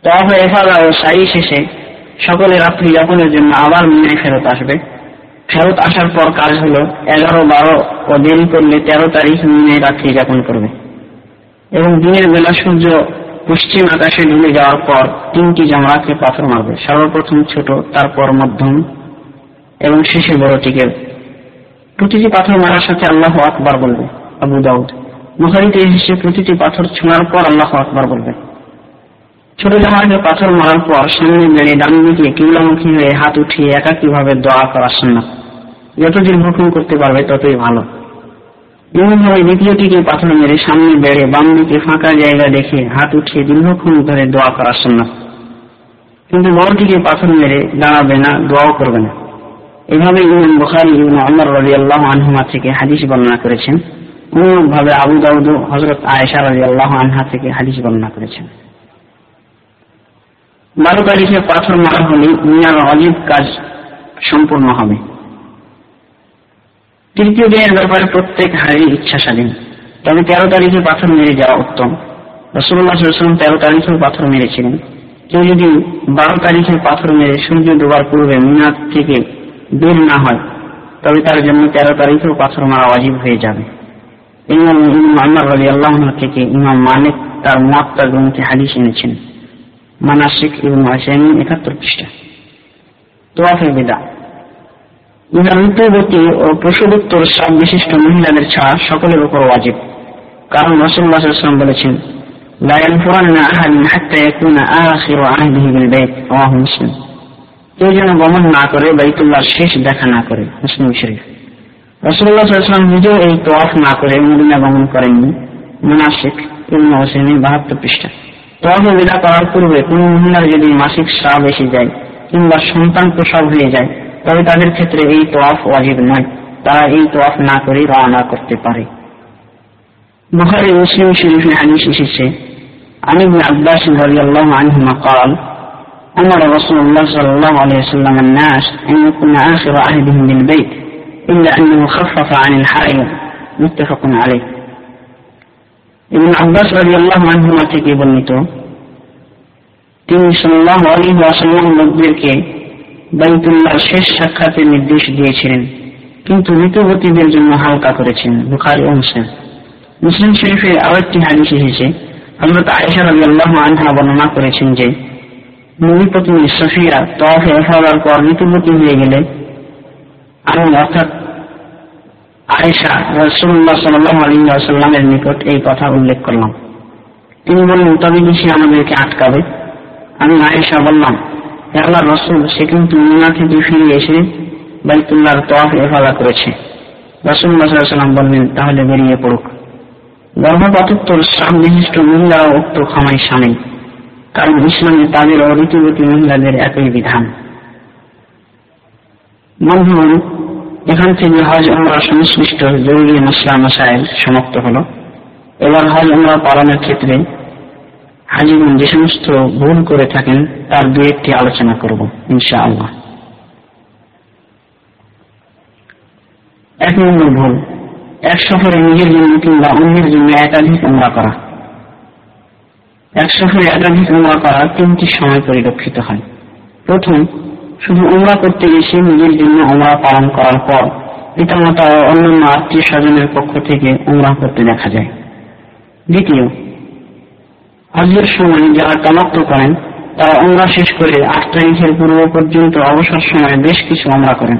তাহলে ও সাই শেষে সকলে রাত্রি যাপনের জন্য আবার মিনায় ফেরত আসবে। ফেরত আসার পর কাজ হলো, এগারো, বারো ও দেরি করলে তেরো তারিখ মিনায় রাত্রি যাপন করবে। এবং দিনের বেলা সূর্য পশ্চিম আকাশে ডুবে যাওয়ার পর তিনটি জামরাকে পাথর মারবে। সর্বপ্রথম ছোট, তারপর মধ্যম এবং শেষে বড়টিকে প্রতিটি পাথর মারার সাথে আল্লাহ আকবার বলবে, আবু দাউদ। মুখারিতে এসে প্রতিটি পাথর ছোঁয়ার পর আল্লাহ আকবার বলবে। ছোট জামাকে পাথর মারার পর সামনে বেড়ে ডান দিকে কিংলামুখী হয়ে হাত উঠিয়ে একাকীভাবে দোয়া করার সন্ন্যাস যত দীর্ঘক্ষণ করতে পারবে ততই ভালো। এমনভাবে দ্বিতীয়টিকে পাথর মেরে সামনে বেড়ে বাম দিকে ফাঁকা জায়গা দেখে হাত উঠিয়ে দীর্ঘক্ষণ ধরে দোয়া করার সন্ন্যাস কিন্তু বড়টিকে পাথর মেরে দাঁড়াবে না, দোয়াও করবে না। এভাবে ইমাম বুখারি ইবন আমর রাজি আল্লাহ আনহুমা থেকে হাদিস বর্ণনা করেছেন। অনুরূপভাবে আবু দাউদ হজরত আয়েশা রাজি আল্লাহ আনহা থেকে হাদিস বর্ণনা করেছেন। বারো তারিখে পাথর মারা হলে মিয়ার অজিব কাজ সম্পূর্ণ হবে। তৃতীয় দিনের ব্যাপারে প্রত্যেক হারির ইচ্ছা স্বাধীন তবে তেরো তারিখে পাথর মেরে যাওয়া উত্তম। রসুল্লাহ সাল্লাম তেরো তারিখেও পাথর মেরেছিলেন। কেউ যদি বারো তারিখে পাথর মেরে সূর্য ডোবার পূর্বে মিনার থেকে বের না হয়, তবে তার জন্য তেরো তারিখেও পাথর মারা অজীব হয়ে যাবে। ইমাম আল্লাহ আলী আল্লাহ থেকে ইমাম মালিক তার মহাত্মা গ্রন্থে হাদিস এনেছেন। মানসিক ইবন হাসেম একাত্তর পৃষ্ঠা। তোয়াফের বিদা। গর্ভবতী ও প্রসবোত্তর সব বিশিষ্ট মহিলাদের ছাড়া সকলের উপর ওয়াজিব। কারণ রসুল্লাহ সাল্লাম বলেছেন লায়াল ফুরান আখির আহদিহি বিল মুসলিম। কেউ যেন গমন না করে, বাইতুল্লাহর শেষ দেখা না করে, মুসলিম শরীফ। রসুল্লাহ সাল্লাম নিজেও এই তোয়াফ না করে মদিনা গমন করেননি। মুনাফিক হোসেনের বাহাত্তর পৃষ্ঠা। তোয়াফে বিদা করার পূর্বে কোন মহিলার যদি মাসিক স্রাব এসে যায় কিংবা সন্তান প্রসব হয়ে যায় তবে তাদের ক্ষেত্রে এই তোয়াফ ওয়াজিব নয় তারা এই তোয়াফ না করে রওনা করতে পারে বুখারী মুসলিম শরীফে হাদিস এসেছে عن ابن عباس رضي الله عنهما قال أمر رسول الله صلى الله عليه وسلم الناس أن يكون آخر عهدهم بالبيت إلا أنه خفف عن الحائض متفق عليه ইবন আব্বাস আলী আল্লাহ মানহুমা থেকে বর্ণিত, তিনি সাল্লাহ আলী ওয়াসাল্লাম লোকদেরকে বাইতুল্লাহ শেষ সাক্ষাতের নির্দেশ দিয়েছিলেন, কিন্তু ঋতুবতীদের জন্য হালকা করেছেন, বুখারি অংশে মুসলিম। শরীফের আরেকটি হাদিস এসেছে তো আয়েশা রবি আল্লাহ আনহা বর্ণনা করেছেন যে নবীপত্নী সফিয়া তফ এফার পর ঋতুবতী হয়ে গেলে আমি অর্থাৎ রসুল্লাহ আসাল্লামের নিকট এই কথা উল্লেখ করলাম। তিনি বললেন তবে আমাদেরকে আটকাবে? আমি বললাম রসুল, সে কিন্তু ফিরে এসে বাইতুল্লাহর তফ এফাদা করেছে। রসুল্লাহ সাল্লাম বললেন, তাহলে বেরিয়ে পড়ুক। গর্ভপাতোত্তর বিশিষ্ট মহিলারা উক্ত ক্ষমায় সামিল, কারণ ইসলামে তাদের অরীতিবতী মহিলাদের একই বিধান। বন্ধুগণ এখান থেকে হজ আমরা সংশ্লিষ্ট জরুরি মশলা মশাইল সমাপ্ত হল। এবার হজ আমরা পালনের ক্ষেত্রে হাজিগণ যে সমস্ত ভুল করে থাকেন, তার দু একটি আলোচনা করব ইনশা আল্লাহ এক নম্বর ভুল, এক সফরে নিজের জন্য কিংবা অন্যের জন্য একাধিক উমরা করা। এক সফরে একাধিক উমরা করা তিনটি সময় পরিলক্ষিত হয়। প্রথম শুধু উমরা করতে এসে নিজের জন্য উমরা পালন করার পর। পিতামাতা ও অন্যান্য আত্মীয় স্বজনের পক্ষ থেকে উমরা করতে দেখা যায়। দ্বিতীয়, হজের সময় যারা তামাক্ত করেন, তারা উমরা শেষ করে আট তারিখের পূর্ব পর্যন্ত অবসর সময়ে বেশ কিছু উমরা করেন।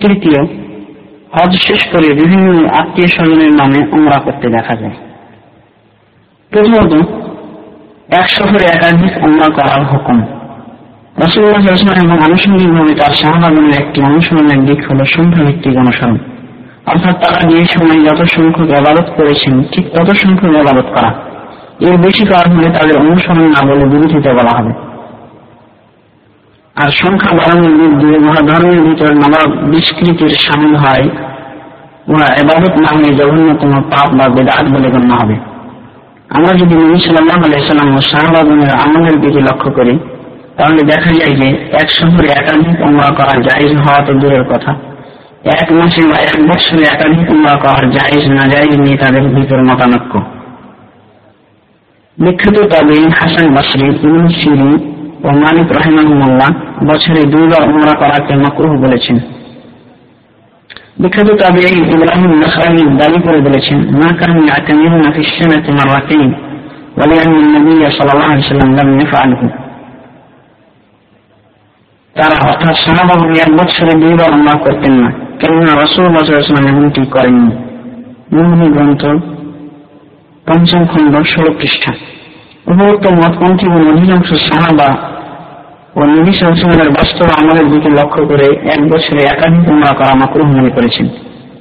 তৃতীয়, হজ শেষ করে বিভিন্ন আত্মীয় স্বজনের নামে উমরা করতে দেখা যায়। প্রথমত, এক সফরে একাধিক উমরা করার হুকুম। রসুল্লাহ এবং আনুষঙ্গিকভাবে তার শাহবাগনের একটি অনুসরণের দিক হল ভিত্তিক অনুসরণ অর্থাৎ তারা যে সময় যত সংখ্যক আবাদত করেছেন, ঠিক তত সংখ্যক আবাদত করা। এর বেশি কারণ হলে তাদের অনুসরণ না বলে বিরোধিতা বলা হবে। আর সংখ্যা বাড়ানোর দিক দিয়ে উহা ধর্মের ভিতরে নানা বিস্কৃতির সামিল হয়, উহা এবাদত না হয়ে জঘন্যতম পাপ বা বেদাত বলে গণ্য হবে। আমরা যদি নবী সাল্লাহ আলাইসাল্লাম ও শাহবাগনের আমলের দিকে লক্ষ্য করি তাহলে দেখা যায় যে এক শহরে একাধিক উমরা করা জায়জ হওয়া তো দূরের কথা এক মাসে বা এক বছরে একাধিক উমরা করার জায়জ না জায়জ নিয়ে তাদের ভিতর মতানক্য বিখ্যাত তবে হাসান বাসরি ইবন সিরি ও মালিক রহমানুল্লাহ বছরে দুইবার উমরা করাকে মকরুহ বলেছেন বিখ্যাত তবে ইব্রাহিম নসরানি দাবি করে বলেছেন মা কারণ ইয়াতামিরুনা ফি সানাতি মাররাতাইন ولأن النبي صلى الله عليه وسلم لم يفعله তারা অর্থাৎ সাহাবাবু এক বছরে দুইবার উমরা করতেন না। কেননা রসুল বছর এমনটি করেননি। মুহনি গ্রন্থ পঞ্চম খণ্ড, ষোলো পৃষ্ঠা। উপরোক্ত মতপন্থী এবং অধিকাংশ সাহাবা ও নবী সালামের বাস্তব আমলের দিকে লক্ষ্য করে এক বছরে একাধিক উমরা করা মাকরুহ মনে করেছেন।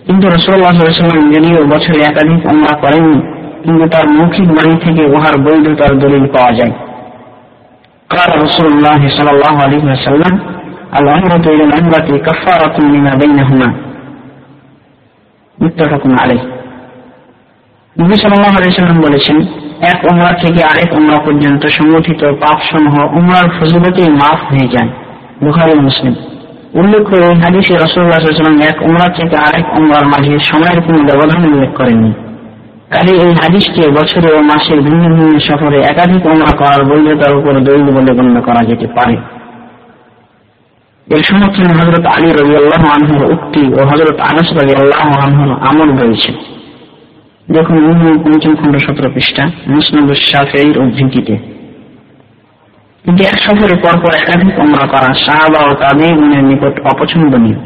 কিন্তু রসুল্লাহ সাল্লাম যদিও বছরে একাধিক উমরা করেননি, কিন্তু তার মৌখিক বাণী থেকে উহার বৈধতার দলিল পাওয়া যায়। قال رسول الله صلى الله عليه وسلم العمرة إلى العمرة كفارة لما بينهما متفق عليه নবী সাল্লাহ আলাইসাল্লাম বলেছেন এক উমরা থেকে আরেক উমরা পর্যন্ত সংগঠিত পাপ সমূহ উমরার ফজিলতেই মাফ হয়ে যায় বুখারি মুসলিম উল্লেখ করে এই হাদিসে রসুল্লাহাম এক উমরা থেকে আরেক উমরার মাঝে সময়ের কোন ব্যবধান উল্লেখ করেননি কাজে এই হাদিসকে বছরে ও মাসে ভিন্ন ভিন্ন সফরে একাধিক উমরা করার বৈধতার উপর দৈল বলে গণ্য করা যেতে পারে। এর সমর্থনে হজরত আলী রবি আল্লাহ আনহুর উক্তি ও হজরত আনাস রবি আল্লাহ আনহুর আমল রয়েছে। দেখুন পঞ্চম খণ্ড সতেরো পৃষ্ঠা, মুসনদ শাফের উদ্ধৃতিতে। কিন্তু এক সফরে পরপর একাধিক উমরা করা সাহাবা ও তাদের গুণের নিকট অপছন্দনীয়।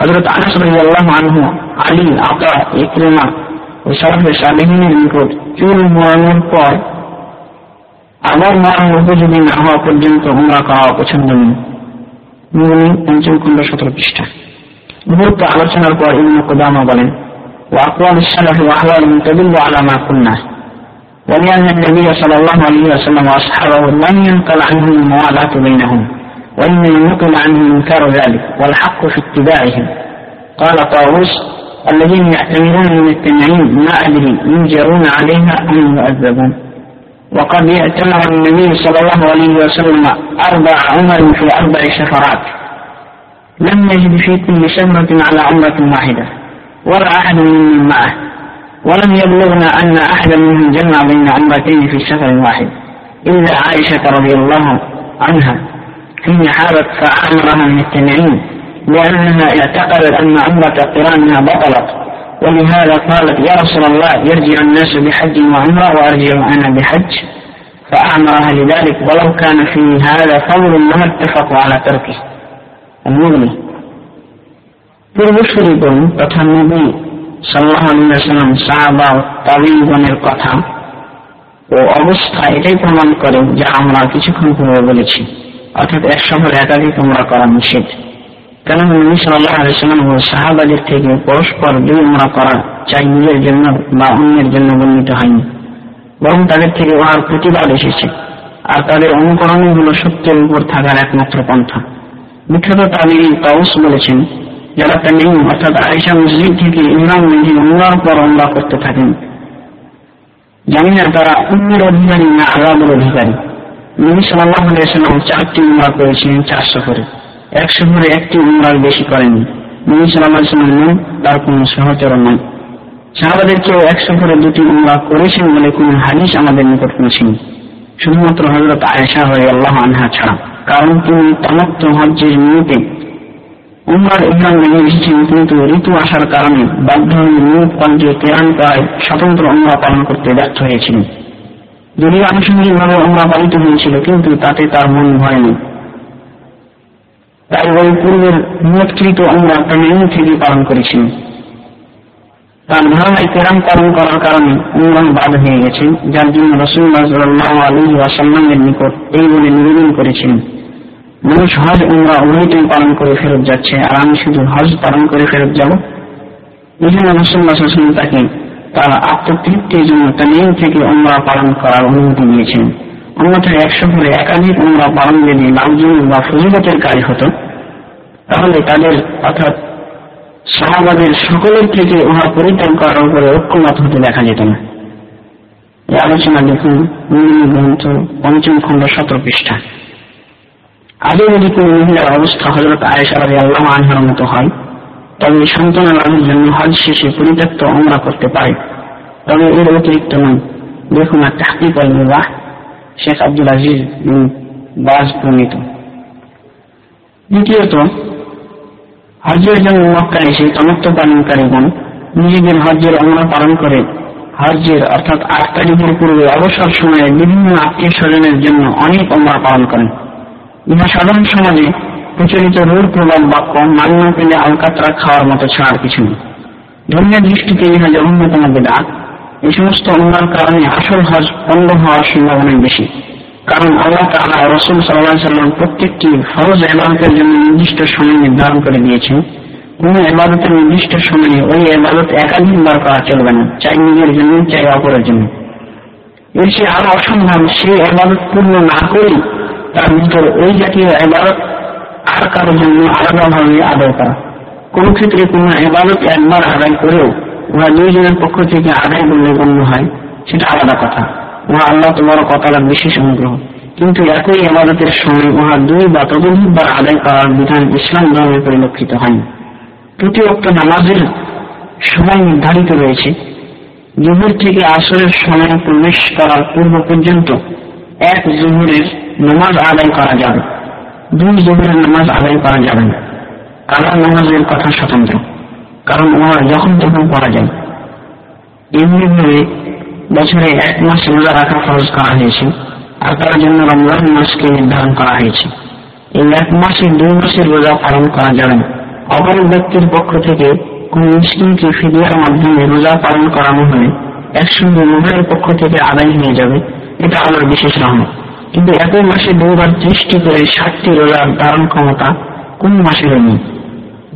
হজরত আনাস রবি আল্লাহ আনহু, আলী আকা ইকরিমা ও সরফে সালেহিনের নিকট চুল মোড়ানোর পর আবার মরণ উপযোগী না হওয়া পর্যন্ত উমরা করা অপছন্দনীয় পঞ্চম খণ্ড সতেরো পৃষ্ঠা মুহূর্ত আলোচনার পর ইবন কোদামা বলেন وأقوال السلف وأحوالهم تدل على ما قلنا ولأن النبي صلى الله عليه وسلم وأصحابه لم ينقل عنهم الموالاة بينهم وإنما نقل عنهم إنكار ذلك والحق في اتباعهم قال طاووس الذين يعتمرون من التنعيم ما أدري ينجرون عليها أم يؤذبون وقد اعتمر النبي صلى الله عليه وسلم أربع عمر في أربع سفرات لم يجد في كل سفرة على عمرة واحدة ولا أحد منهم معه. ولم يبلغنا أن أحدا منهم جمع بين عمرتين في سفر واحد. إلا عائشة رضي الله عنها حين حارت فأمرها من التنعيم لأنها اعتقدت أن عمرة قرانها بطلت ولهذا قالت يا رسول الله يرجع الناس بحج وعمرة وأرجع أنا بحج فأمرها لذلك ولو كان في هذا فضل ما اتفقوا على تركه المغني পূর্বসূরিগণ তথা নবী সাল্লাহ সাল্লাম সাহাবা তাবিগণের কথা ও অবস্থা এটাই প্রমাণ করে যা আমরা কিছুক্ষণ পূর্বে বলেছি অর্থাৎ এক সফর একাধিক আমরা করা নিষেধ কেন নবী সাল্লাহ থেকে পরস্পর দুই করা চাই নিজের জন্য বা অন্যের জন্য বর্ণিত হয়নি। বরং তাদের থেকে উহার প্রতিবাদ এসেছে। আর তাদের অনুকরণই হল সত্যের উপর থাকার একমাত্র পন্থা। বিখ্যাত তাউস বলেছেন, যারা তামিম অর্থাৎ মসজিদ থেকে ইমরান মসজিদ উমরার পর করতে থাকেন, জানি তারা অন্যের অধিকারী না আজাদের অধিকারী। নবী সাল্লাহ চারটি উমরা করেছিলেন চার সফরে। এক সফরে একটি উমরার বেশি করেননি নবী সাল্লাহ তার সহচর সাহাবাদের কেউ এক সফরে দুটি উমরা করেছেন বলে কোন হাদিস আমাদের নিকট শুধুমাত্র হজরত আয়েশা হয়ে আল্লাহ আনহা ছাড়া। কারণ তিনি হজ্জের নিমিতে উমরার ইহরাম নিয়ে এসেছেন, কিন্তু ঋতু আসার কারণে বাধ্য হয়ে নিয়োগ কেরান করায় স্বতন্ত্র উমরা পালন করতে ব্যর্থ হয়েছিলেন। যদিও আনুষঙ্গিকভাবে উমরা পালিত হয়েছিল, কিন্তু তাতে তার মন ভয়নি তাই ওই পূর্বের নিয়োগকৃত উমরা তামিম থেকে পালন করেছিলেন তার ধারণায় কেরাম পালন করার কারণে উমরান বাদ হয়ে গেছে, যার জন্য রসুল্লাহ সাল্লাহ আলী ওয়াসাল্লামের নিকট এই বলে নিবেদন করেছেন, মানুষ হজ, উমরা উভয়টাই পালন করে ফেরত যাচ্ছে, আর আমি শুধু হজ পালন করে ফেরত যাব। এই জন্য রসুল্লাহ তাকে তার আত্মতৃপ্তির জন্য তামিম থেকে উমরা পালন করার অনুমতি দিয়েছেন। অন্যথায় একশো করে একাধিক উমরা পালন যদি লাভজনক বা ফজিলতের কাজ হতো। তাহলে তাদের অর্থাৎ সাহাবাদের সকলের থেকে উহা পরিত্যাগ করার উপরে ঐক্যমত হতে দেখা যেত না। এই আলোচনা দেখুন গ্রন্থ পঞ্চম খণ্ড সতেরো পৃষ্ঠা। আগে যদি কোন মহিলার অবস্থা হজরত আয়েশারাদি আল্লাহ আনহার মতো হয়, তবে সন্তান লাভের জন্য হজ শেষে পরিত্যক্ত অমরা করতে পারে। তবে এর অতিরিক্ত নয়। দেখুন আর চাকরি আল বিবাহ শেখ আব্দুল আজিজ বাজ প্রণীত। দ্বিতীয়ত, হজের জন্য মক্কা এসে তমত্ব পালনকারীগণ নিজেদের হজ্জের অমরা পালন করে, হজ্জের অর্থাৎ আট তারিখের পূর্বে অবসর সময়ে বিভিন্ন আত্মীয় স্বজনের জন্য অনেক অমরা পালন করেন। ইহা সাধারণ সমাজে প্রচলিত রূঢ় প্রভাব বাক্য, মান্য পেলে আলকাতরা খাওয়ার মতো ছাড়ার কিছু নেই। ধর্মীয় দৃষ্টিতে ইহা জঘন্যতম বেদাত। এই সমস্ত অন্যার কারণে আসল হজ বন্ধ হওয়ার সম্ভাবনা বেশি। কারণ আল্লাহ তালা রসুল সাল্লাহ সাল্লাম প্রত্যেকটি ফরজ এবাদতের জন্য নির্দিষ্ট সময় নির্ধারণ করে দিয়েছেন। কোন এবাদতের নির্দিষ্ট সময়ে ওই এবাদত একাধিকবার করা চলবে না, চাই নিজের জন্য, চাই অপরের জন্য। এর সে আরও অসম্ভব সে এবাদত পূর্ণ না করেই তার ভিতর ওই জাতীয় এবাদত আর কারোর জন্য আলাদাভাবে আদায় করা। কোন ক্ষেত্রে কোন এবাদত একবার আদায় করেও উহা দুইজনের পক্ষ থেকে আদায় বললে গণ্য হয়, সেটা আলাদা কথা। উহা আল্লাহ তোমার কথার বিশেষ অনুগ্রহ। কিন্তু একই এবাদতের সময় উহা দুই বা ততোধিকবার আদায় করার বিধান ইসলাম ধর্মে পরিলক্ষিত হয়নি প্রতি অক্ত নামাজের সময় নির্ধারিত রয়েছে। জুহুর থেকে আসরের সময় প্রবেশ করার পূর্ব পর্যন্ত এক জুহুরের নামাজ আদায় করা যাবে। দুই জুহুরের নামাজ আদায় করা যাবে না। কালার নামাজের কথা স্বতন্ত্র। কারণ ওরা যখন তখন পড়া যায় এমনিভাবে বছরে এক মাস রোজা রাখা ফরজ করা হয়েছে, আর তার জন্য রমজান মাসকে নির্ধারণ করা হয়েছে। এই এক মাসে, দুই মাসের রোজা পালন করা যাবে অপর ব্যক্তির পক্ষ থেকে কোন মুসলিমকে ফিদিয়ার মাধ্যমে রোজা পালন করানো হলে একসঙ্গে উভয়ের পক্ষ থেকে আদায় হয়ে যাবে, এটা আমার বিশেষ রহমত কিন্তু একই মাসে দুবার দৃষ্টি করে ষাটটি রোজার ধারণ ক্ষমতা কোন মাসের নেই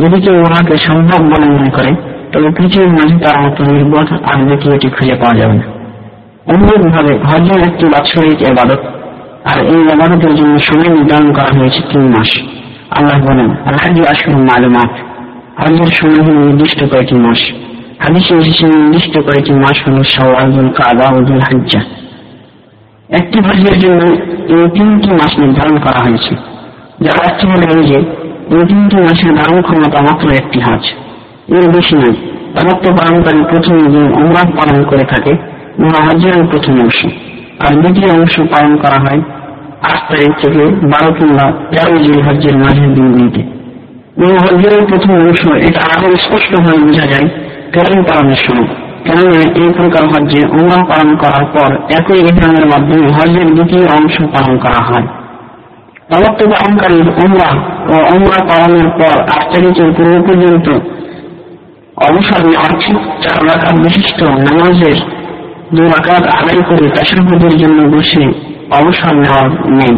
যদি কেউ ওনাকে সম্ভব বলে মনে করে, তবে পৃথিবীর মাঝে তার মতো নির্বোধ আর দ্বিতীয়টি খুঁজে পাওয়া যাবে না। অনুরূপভাবে হজের একটি বাৎসরিক এবাদত, আর এই এবাদতের জন্য সময় নির্ধারণ করা হয়েছে তিন মাস। আল্লাহ বলেন আলহাজি আসুন মালুমাত। হজের সময় নির্দিষ্ট কয়েকটি মাস। হাদিসে এসেছে, নির্দিষ্ট কয়েকটি মাস হল সওয়াজুল কাদা উজুল হাজ্জা একটি হজের জন্য এই তিনটি মাস নির্ধারণ করা হয়েছে। যার অর্থ এই যে তিনটি মাসের ধারণ ক্ষমতা মাত্র একটি হাজ এর বেশি নয় তামাত্ম পালনকারী প্রথম দিন অমরাত পালন করে থাকে হজের প্রথম অংশ। আর দ্বিতীয় অংশ পালন করা হয় আট তারিখ থেকে বারো কিংবা তেরো জিল হজ্জের মাঝের দিনগুলিতে এবং হজ্জের প্রথম অংশ এটা আরও স্পষ্টভাবে বোঝা যায় কেরাম পালনের সময়। কেননা এই প্রকার হজ্জে উমরা পালন করার পর একই ইহরামের মাধ্যমে হজ্জের দ্বিতীয় অংশ পালন করা হয়। উমরা ও উমরা পালনের পর আট তারিখের পূর্ব পর্যন্ত চার বিশিষ্ট নামাজের আদায় করে জন্য বসে অবসর নেই।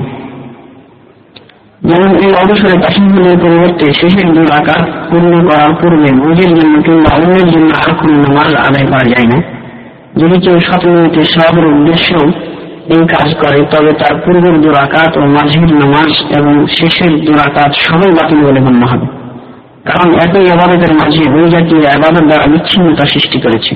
যেমন এই অবসরে তাসাহুদের পরিবর্তে শেষের দু রাকাত পূর্ণ করার পূর্বে বুঝের জন্য কিংবা অন্যের জন্য আর কোন নামাজ আদায় করা যায় না। যদি কেউ সাত মিনিটে সবের উদ্দেশ্যেও এই কাজ করে, তবে তার পূর্বের দু রাকাত ও মাঝির নামাজ এবং শেষের দু রাকাত সবাই বাতিল বলে গণ্য হবে। কারণ একই আবাদতের মাঝে ওই জাতীয় আবাদত দ্বারা বিচ্ছিন্নতা সৃষ্টি করেছে।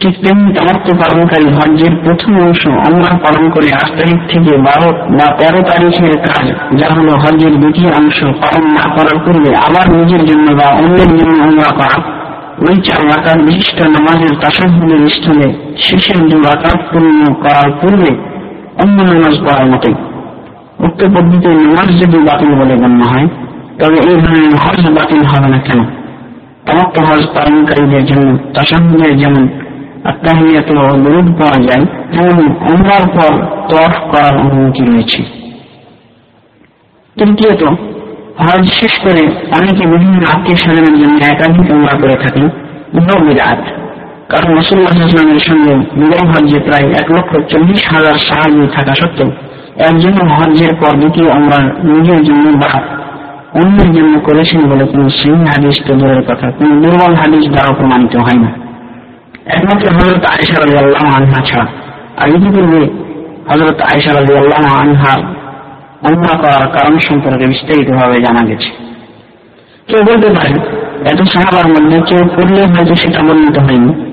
ঠিক তেমনি তামাক্ত পালনকারী হজ্জের প্রথম অংশ আমরা পালন করে আট তারিখ থেকে বারো বা তেরো তারিখের কাজ, যা হলো হজ্জের দ্বিতীয় অংশ পালন না করার পূর্বে আবার নিজের জন্য বা অন্যের জন্য আমরা করা। ওই চার রাকাত বিশিষ্ট নামাজের তাসাহুদের স্থলে শেষের দু রাকাত পূর্ণ করার পূর্বে অন্য নামাজ পড়ার মতোই। উক্ত পদ্ধতিতে নামাজ যদি বাতিল বলে গণ্য হয়। তবে এই ধরনের হজ বাতিল হবে না কেন? তামাক্ত হজ পালনকারীদের জন্য তাসাহুদের যেমন আত্মাহিয়াত ও দরুদ পাওয়া যায়, তেমন পর তফ করার অনুমতি রয়েছে। তৃতীয়ত, হজ শেষ করে অনেকে বিভিন্ন আত্মীয় স্বজনের জন্য একাধিক উমরা করে থাকেন। বিরাট। কারণ রসুল্লাহ ইসলামের সঙ্গে বিদায় হজ্জে প্রায় এক লক্ষ চল্লিশ হাজার সাহায্য থাকা সত্ত্বেও একজন হজ্জের পর দ্বিতীয় আমরা নিজের জন্য বা অন্যের জন্য করেছেন বলে কোন সেই হাদিস তো কথা, কোন দুর্বল হাদিস দ্বারা প্রমাণিত হয় না। একমাত্র হজরত আয়সা রাজি আল্লাহ আনহা ছাড়া। আর ইতিপূর্বে হজরত আয়সা রাজি আল্লাহ আনহা অন্যা করার কারণ সম্পর্কে বিস্তারিত ভাবে জানা গেছে। কেউ বলতে পারে, এত সাহাবার মধ্যে কেউ পড়লে হয়তো সেটা বর্ণিত হয়নি।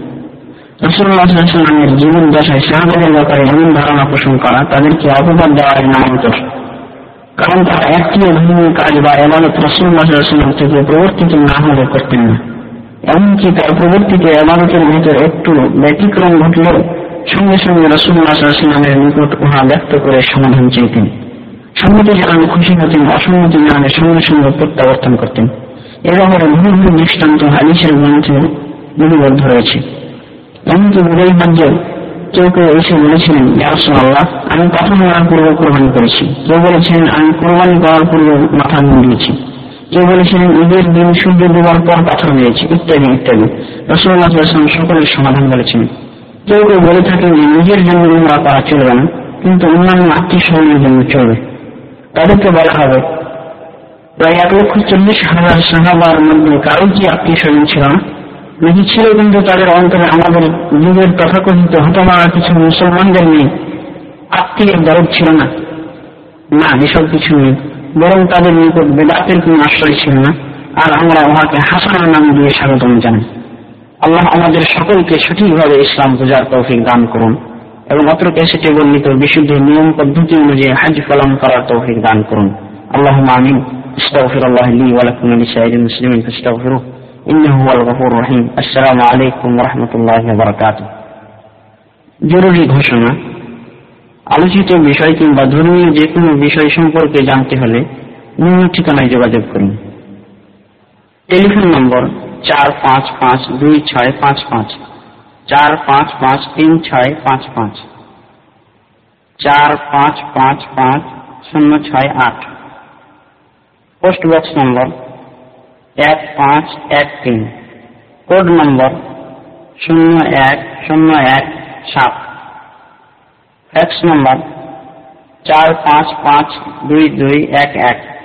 রসুল্লাহামের জীবন দশায় সাহাবাদের ব্যাপারে এমন ধারণা পোষণ করা, তাদেরকে অপবাদ দেওয়ার কারণ তারা ধর্মীয় কাজ বা এবাদত রসুল্লাহাম থেকে প্রবর্তিত না হলে করতেন না। এমনকি তার প্রবর্তিত এবাদতের ভিতর একটু ব্যতিক্রম ঘটলেও সঙ্গে সঙ্গে রসুল্লাহামের নিকট উহা ব্যক্ত করে সমাধান চাইতেন। সম্মতি জানানো খুশি হতেন অসম্মতি জানালে সঙ্গে সঙ্গে প্রত্যাবর্তন করতেন। এ ব্যাপারে দৃষ্টান্ত হালিসের গ্রন্থে রয়েছে। এমনকি বিদায় মধ্যে কেউ কেউ এসে বলেছিলেন আল্লাহ আমি কথা বলার পূর্বে কোরবানি করেছি। কেউ বলেছেন, আমি কোরবানি করার পূর্বে মাথা দিয়েছি। কেউ বলেছিলেন, ঈদের দিন সূর্য ডুবার পর পাথর দিয়েছি ইত্যাদি ইত্যাদি। রসুল্লাহ সকলের সমাধান বলেছেন কেউ কেউ বলে থাকেন যে, নিজের জন্য উমরা করা চলবে না, কিন্তু অন্যান্য আত্মীয় স্বজনের জন্য চলবে। তাদেরকে বলা হবে, প্রায় এক লক্ষ চল্লিশ হাজার সাহাবার মধ্যে কারও কি আত্মীয় স্বজন ছিল না নাকি ছিল কিন্তু তাদের অন্তরে আমাদের যুগের তথাকথিত হতমারা কিছু মুসলমানদের নেই আত্মীয়ের দরদ ছিল না না এসব কিছু নেই বরং তাদের নিকট বেদাতের কোন আশ্রয় ছিল না আর আমরা উহাকে হাসানার নাম দিয়ে স্বাগতম জানাই আল্লাহ আমাদের সকলকে সঠিকভাবে ইসলাম বোঝার তৌফিক দান করুন এবং অত্র ক্যাসেটে বর্ণিত বিশুদ্ধ নিয়ম পদ্ধতি অনুযায়ী হাজ পালন করার তৌফিক দান করুন আল্লাহ আমিন استغفر الله لي ولكم ولسائر المسلمين فاستغفروه ইন্না হুয়াল গফুর রহিম। আসসালামু আলাইকুম রহমতুল্লাহ বরকাত জরুরি ঘোষণা, আলোচিত বিষয় কিংবা ধর্মীয় যে কোনো বিষয় সম্পর্কে জানতে হলে নিম্ন ঠিকানায় যোগাযোগ করুন। টেলিফোন নম্বর চার পাঁচ পাঁচ দুই ছয় পাঁচ পাঁচ, চার পাঁচ পাঁচ তিন ছয় পাঁচ পাঁচ, চার পাঁচ পাঁচ পাঁচ শূন্য ছয় আট। পোস্ট বক্স নম্বর এক পাঁচ এক তিন। কোড নম্বর শূন্য এক শূন্য এক সাত। ফ্যাক্স নম্বর চার পাঁচ পাঁচ দুই দুই এক এক।